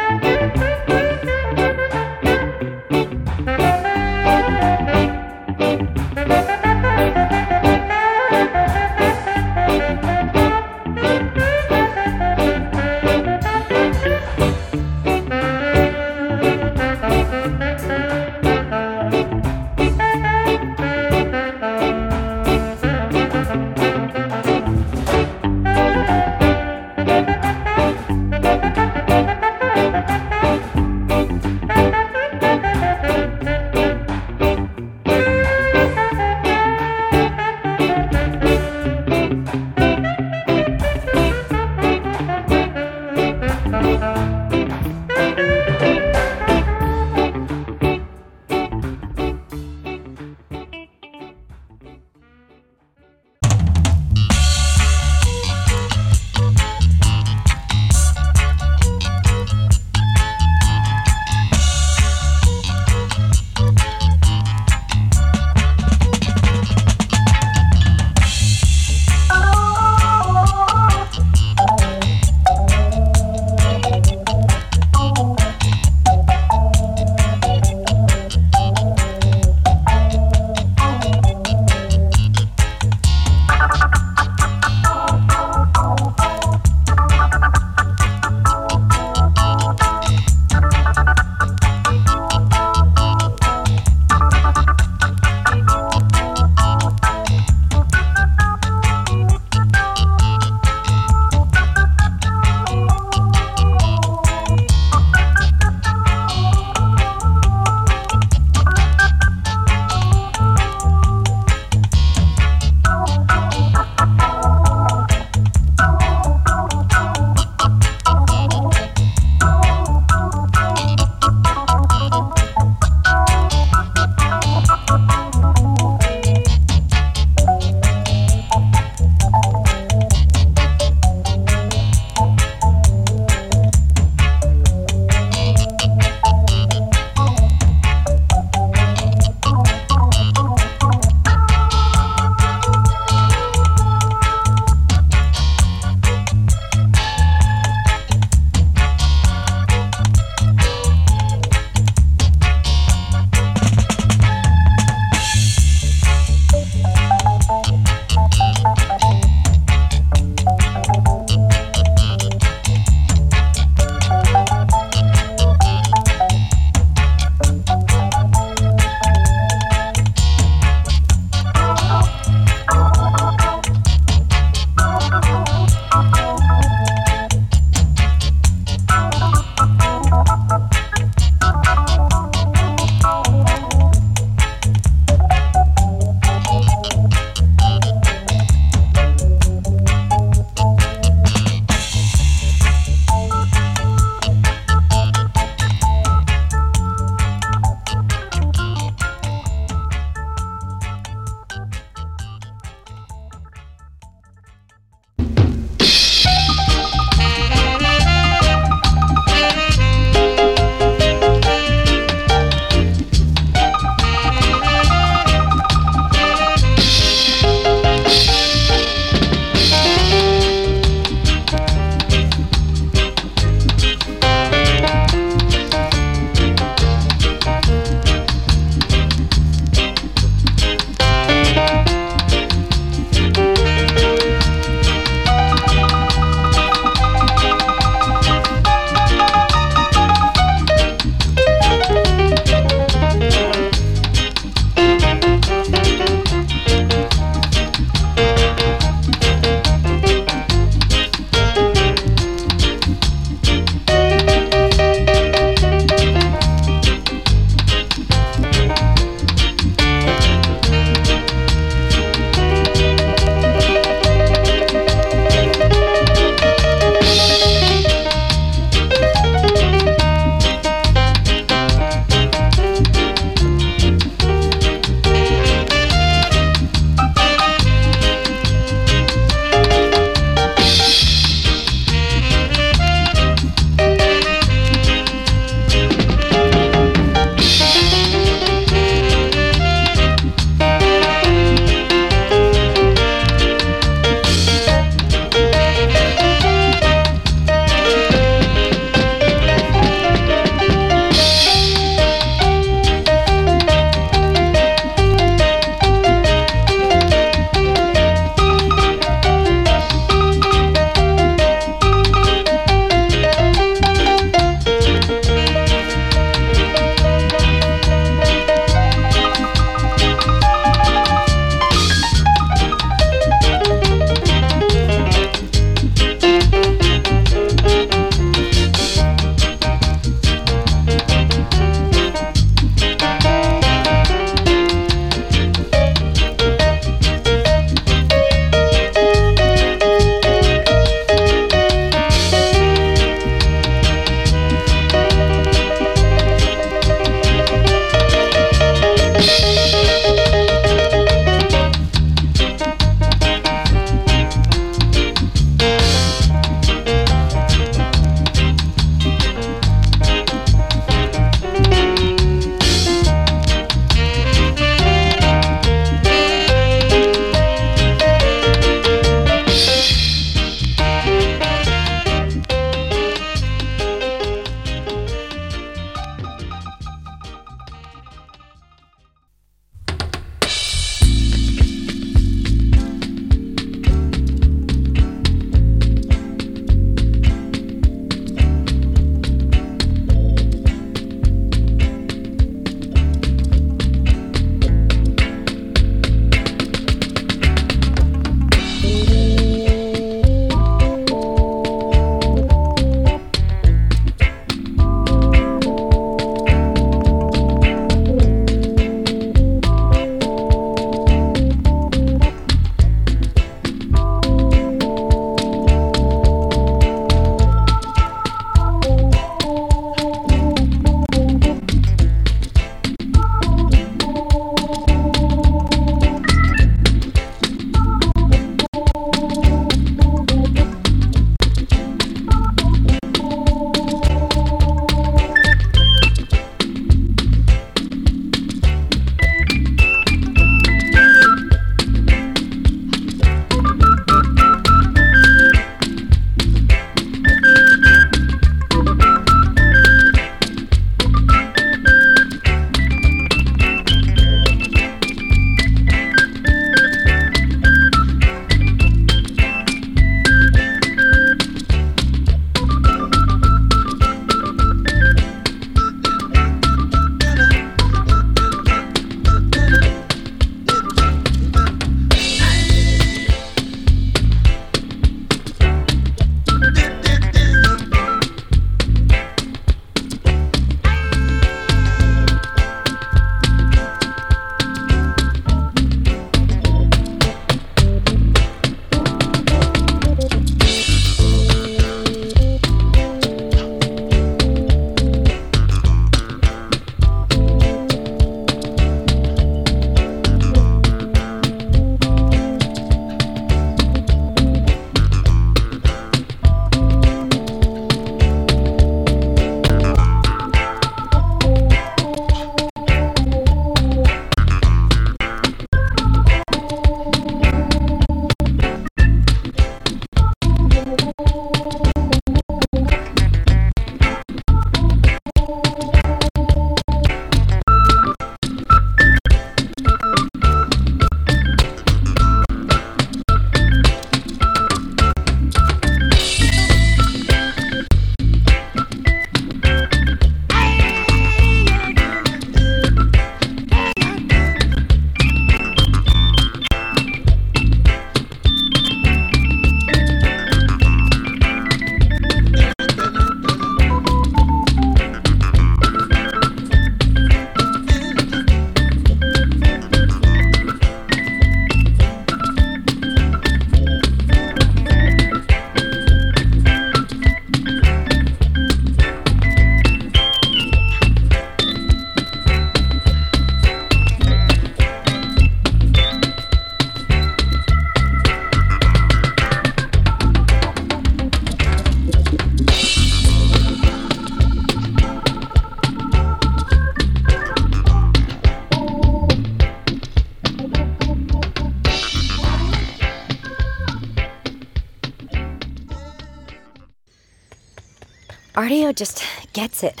Rdio just gets it.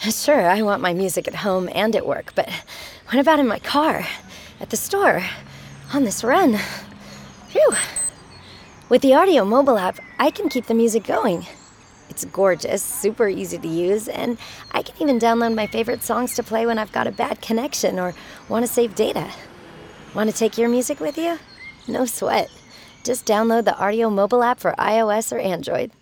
Sure, I want my music at home and at work, but what about in my car, at the store, on this run? Phew. With the Rdio mobile app, I can keep the music going. It's gorgeous, super easy to use, and I can even download my favorite songs to play when I've got a bad connection or want to save data. Want to take your music with you? No sweat. Just download the Rdio mobile app for iOS or Android.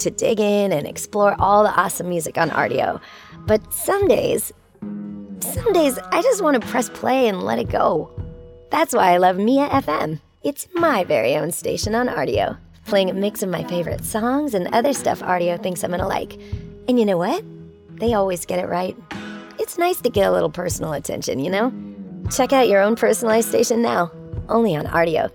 To dig in and explore all the awesome music on Rdio. But some days, some days I just want to press play and let it go. That's why I love Mia FM. It's my very own station on Rdio, playing a mix of my favorite songs and other stuff Rdio thinks I'm gonna like. And you know what? They always get it right. It's nice to get a little personal attention, you know? Check out your own personalized station now, only on Rdio.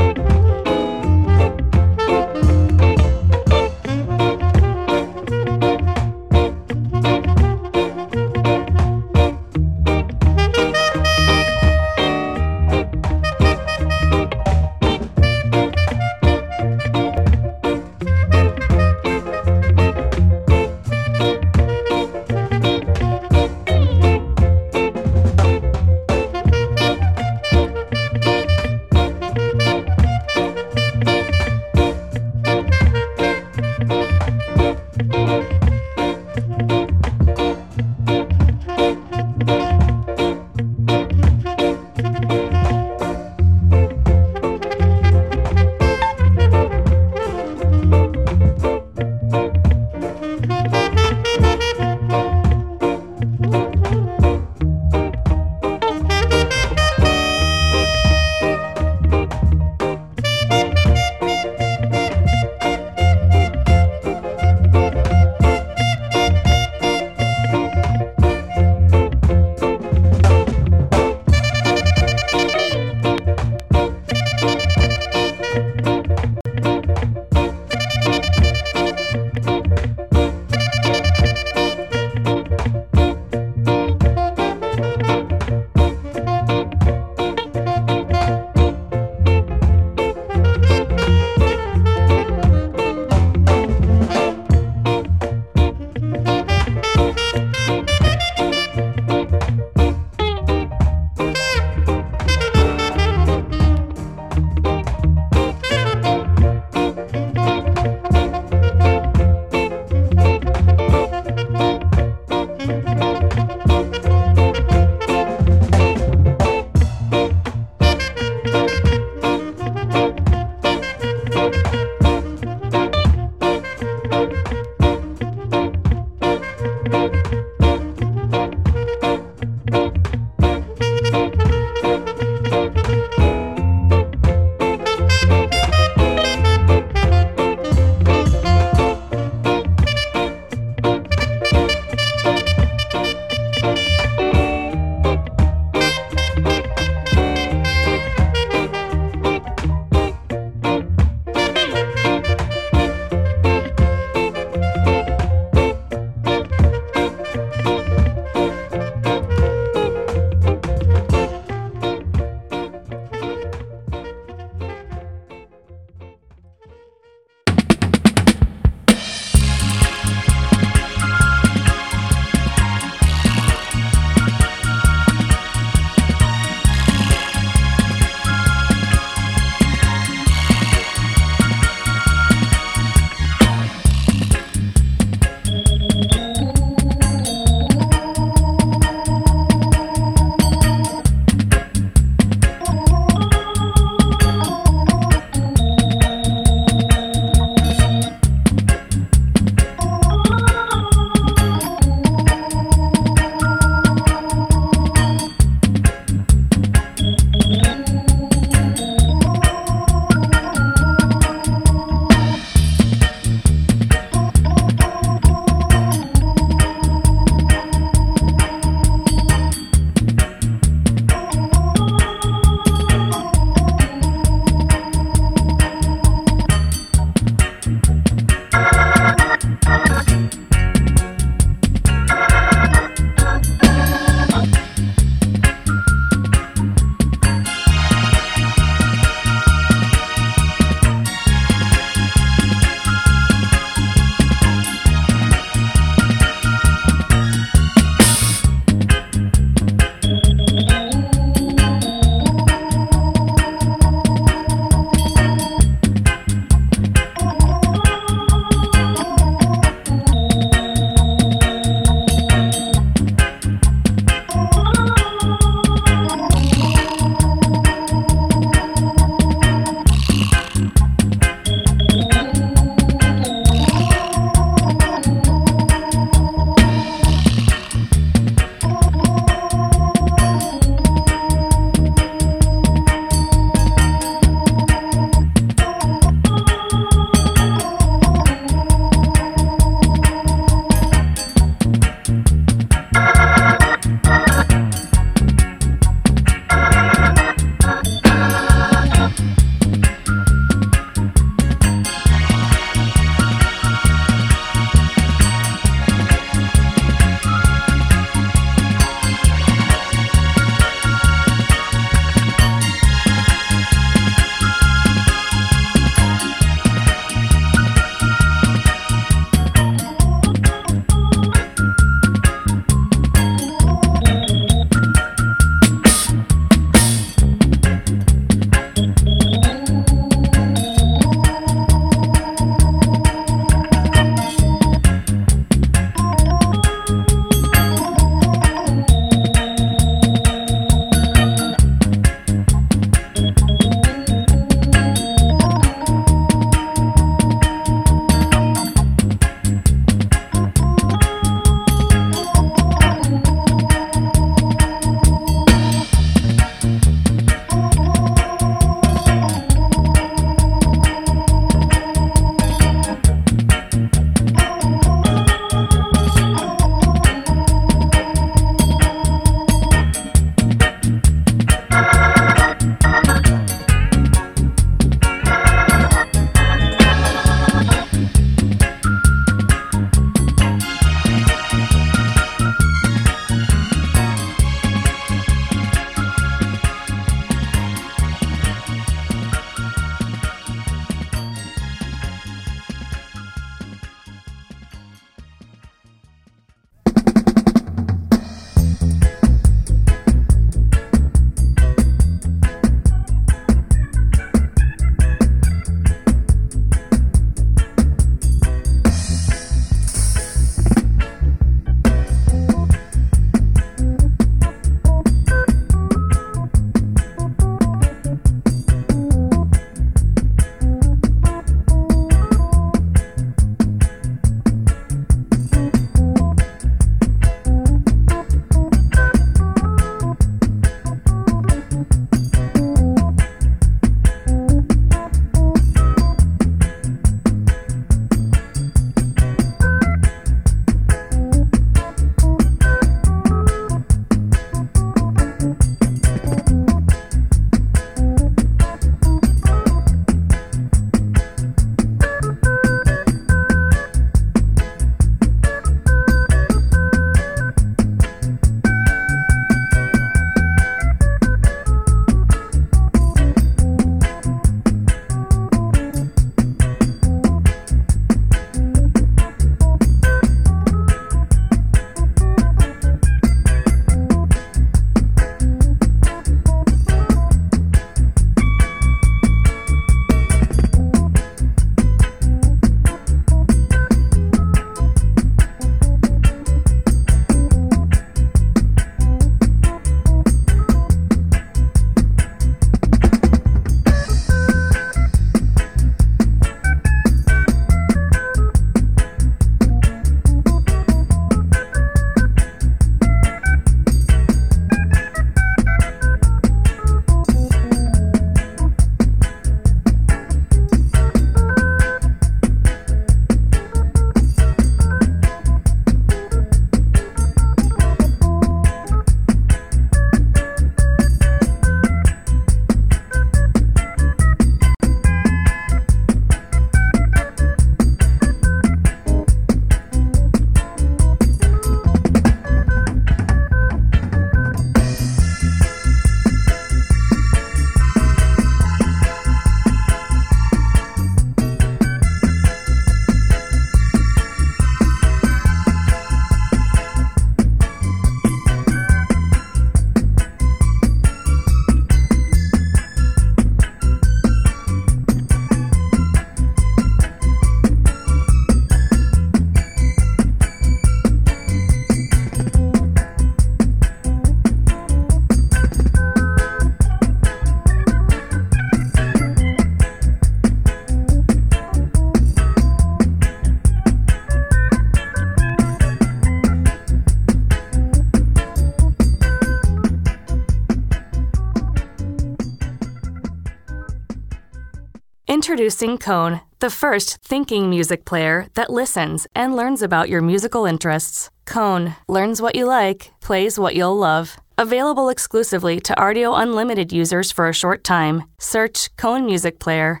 Introducing Cone, the first thinking music player that listens and learns about your musical interests. Cone learns what you like, plays what you'll love. Available exclusively to Rdio Unlimited users for a short time. Search Cone Music Player.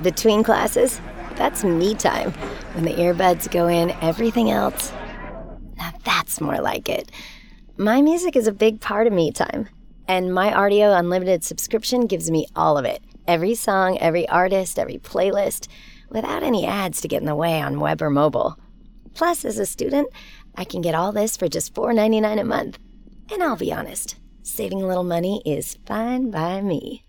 Between classes, that's me time. When the earbuds go in, everything else. Now that's more like it. My music is a big part of me time, and my Rdio Unlimited subscription gives me all of it every song, every artist, every playlist, without any ads to get in the way on web or mobile. Plus, as a student, I can get all this for just $4.99 a month. And I'll be honest, saving a little money is fine by me.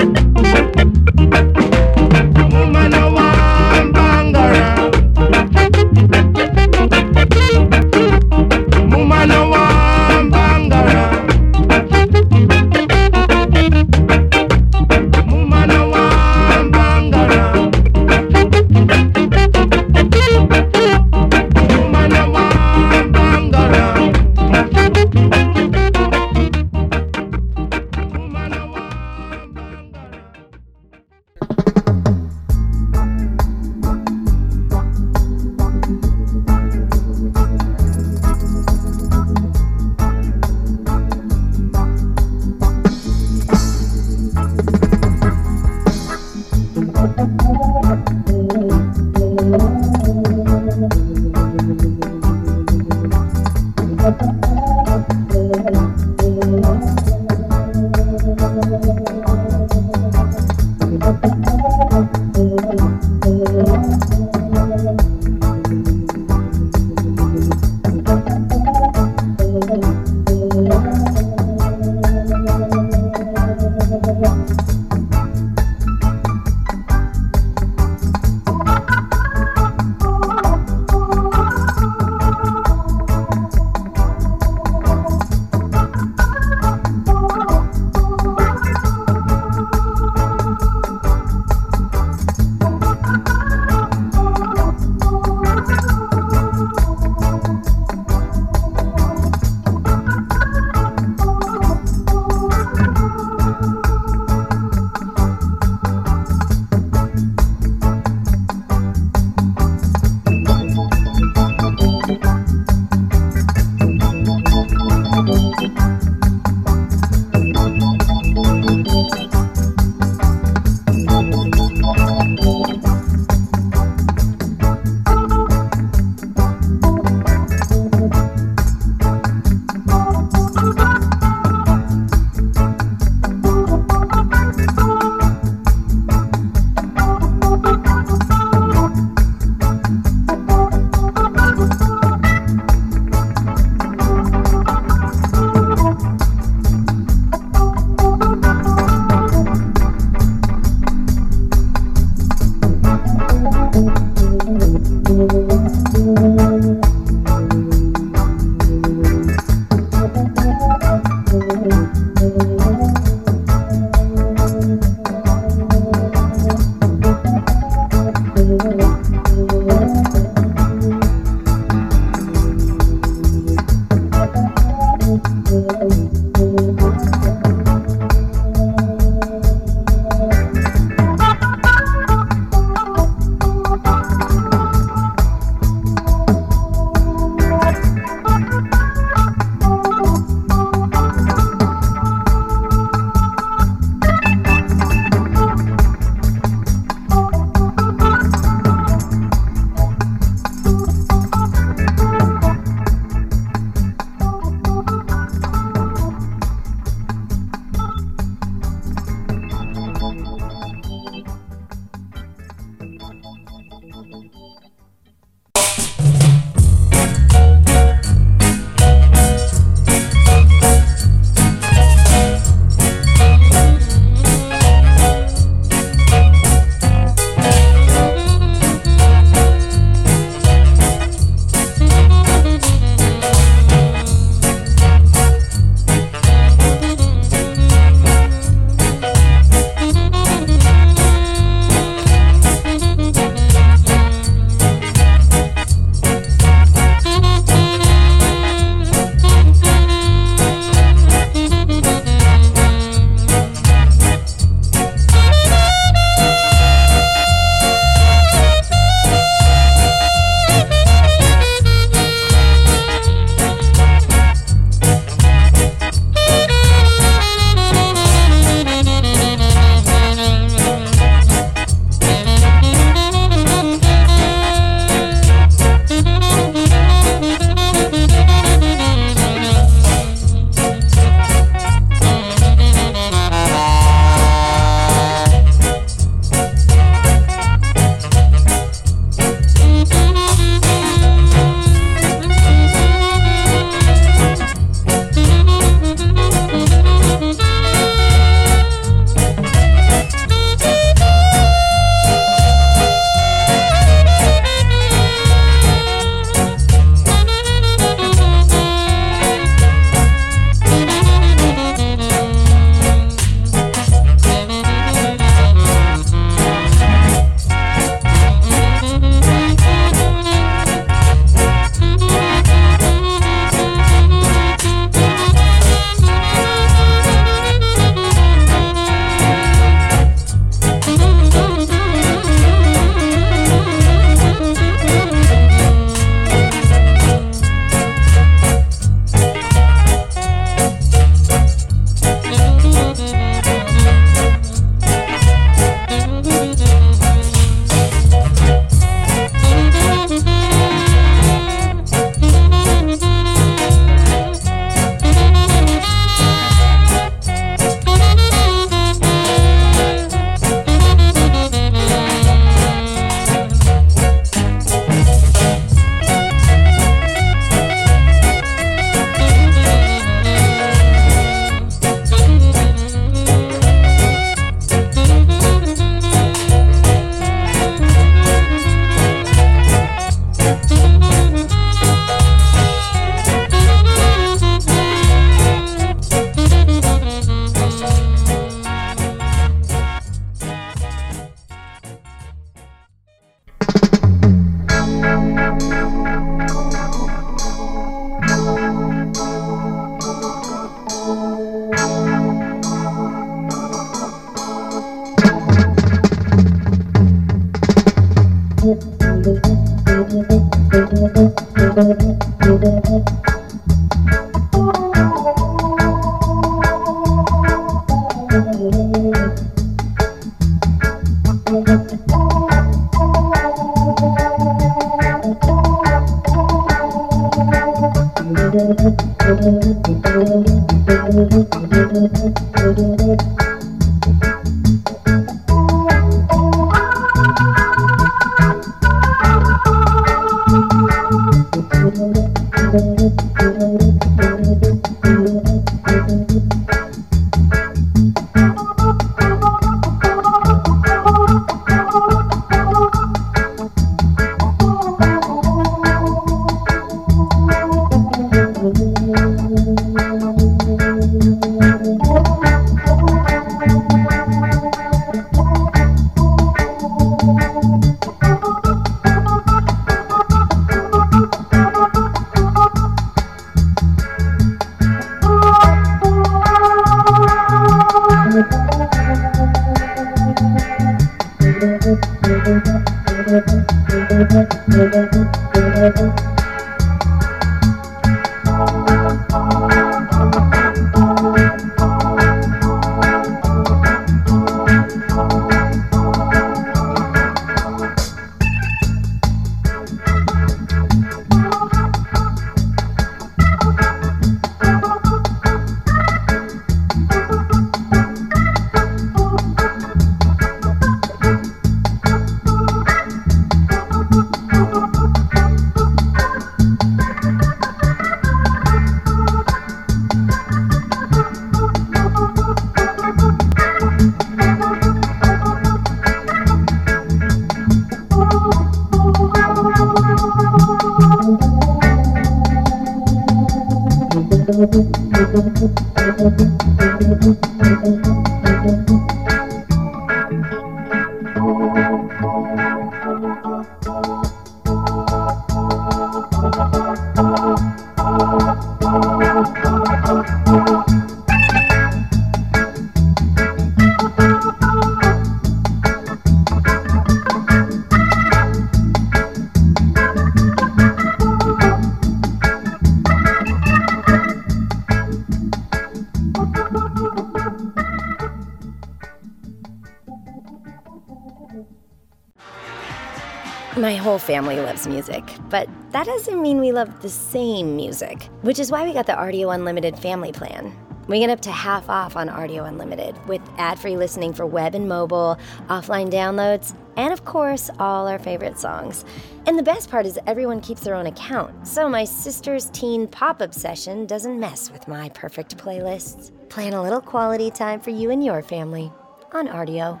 Music, but that doesn't mean we love the same music, which is why we got the Rdio Unlimited family plan. We get up to half off on Rdio Unlimited with ad free listening for web and mobile, offline downloads, and of course, all our favorite songs. And the best part is everyone keeps their own account, so my sister's teen pop obsession doesn't mess with my perfect playlists. Plan a little quality time for you and your family on Rdio.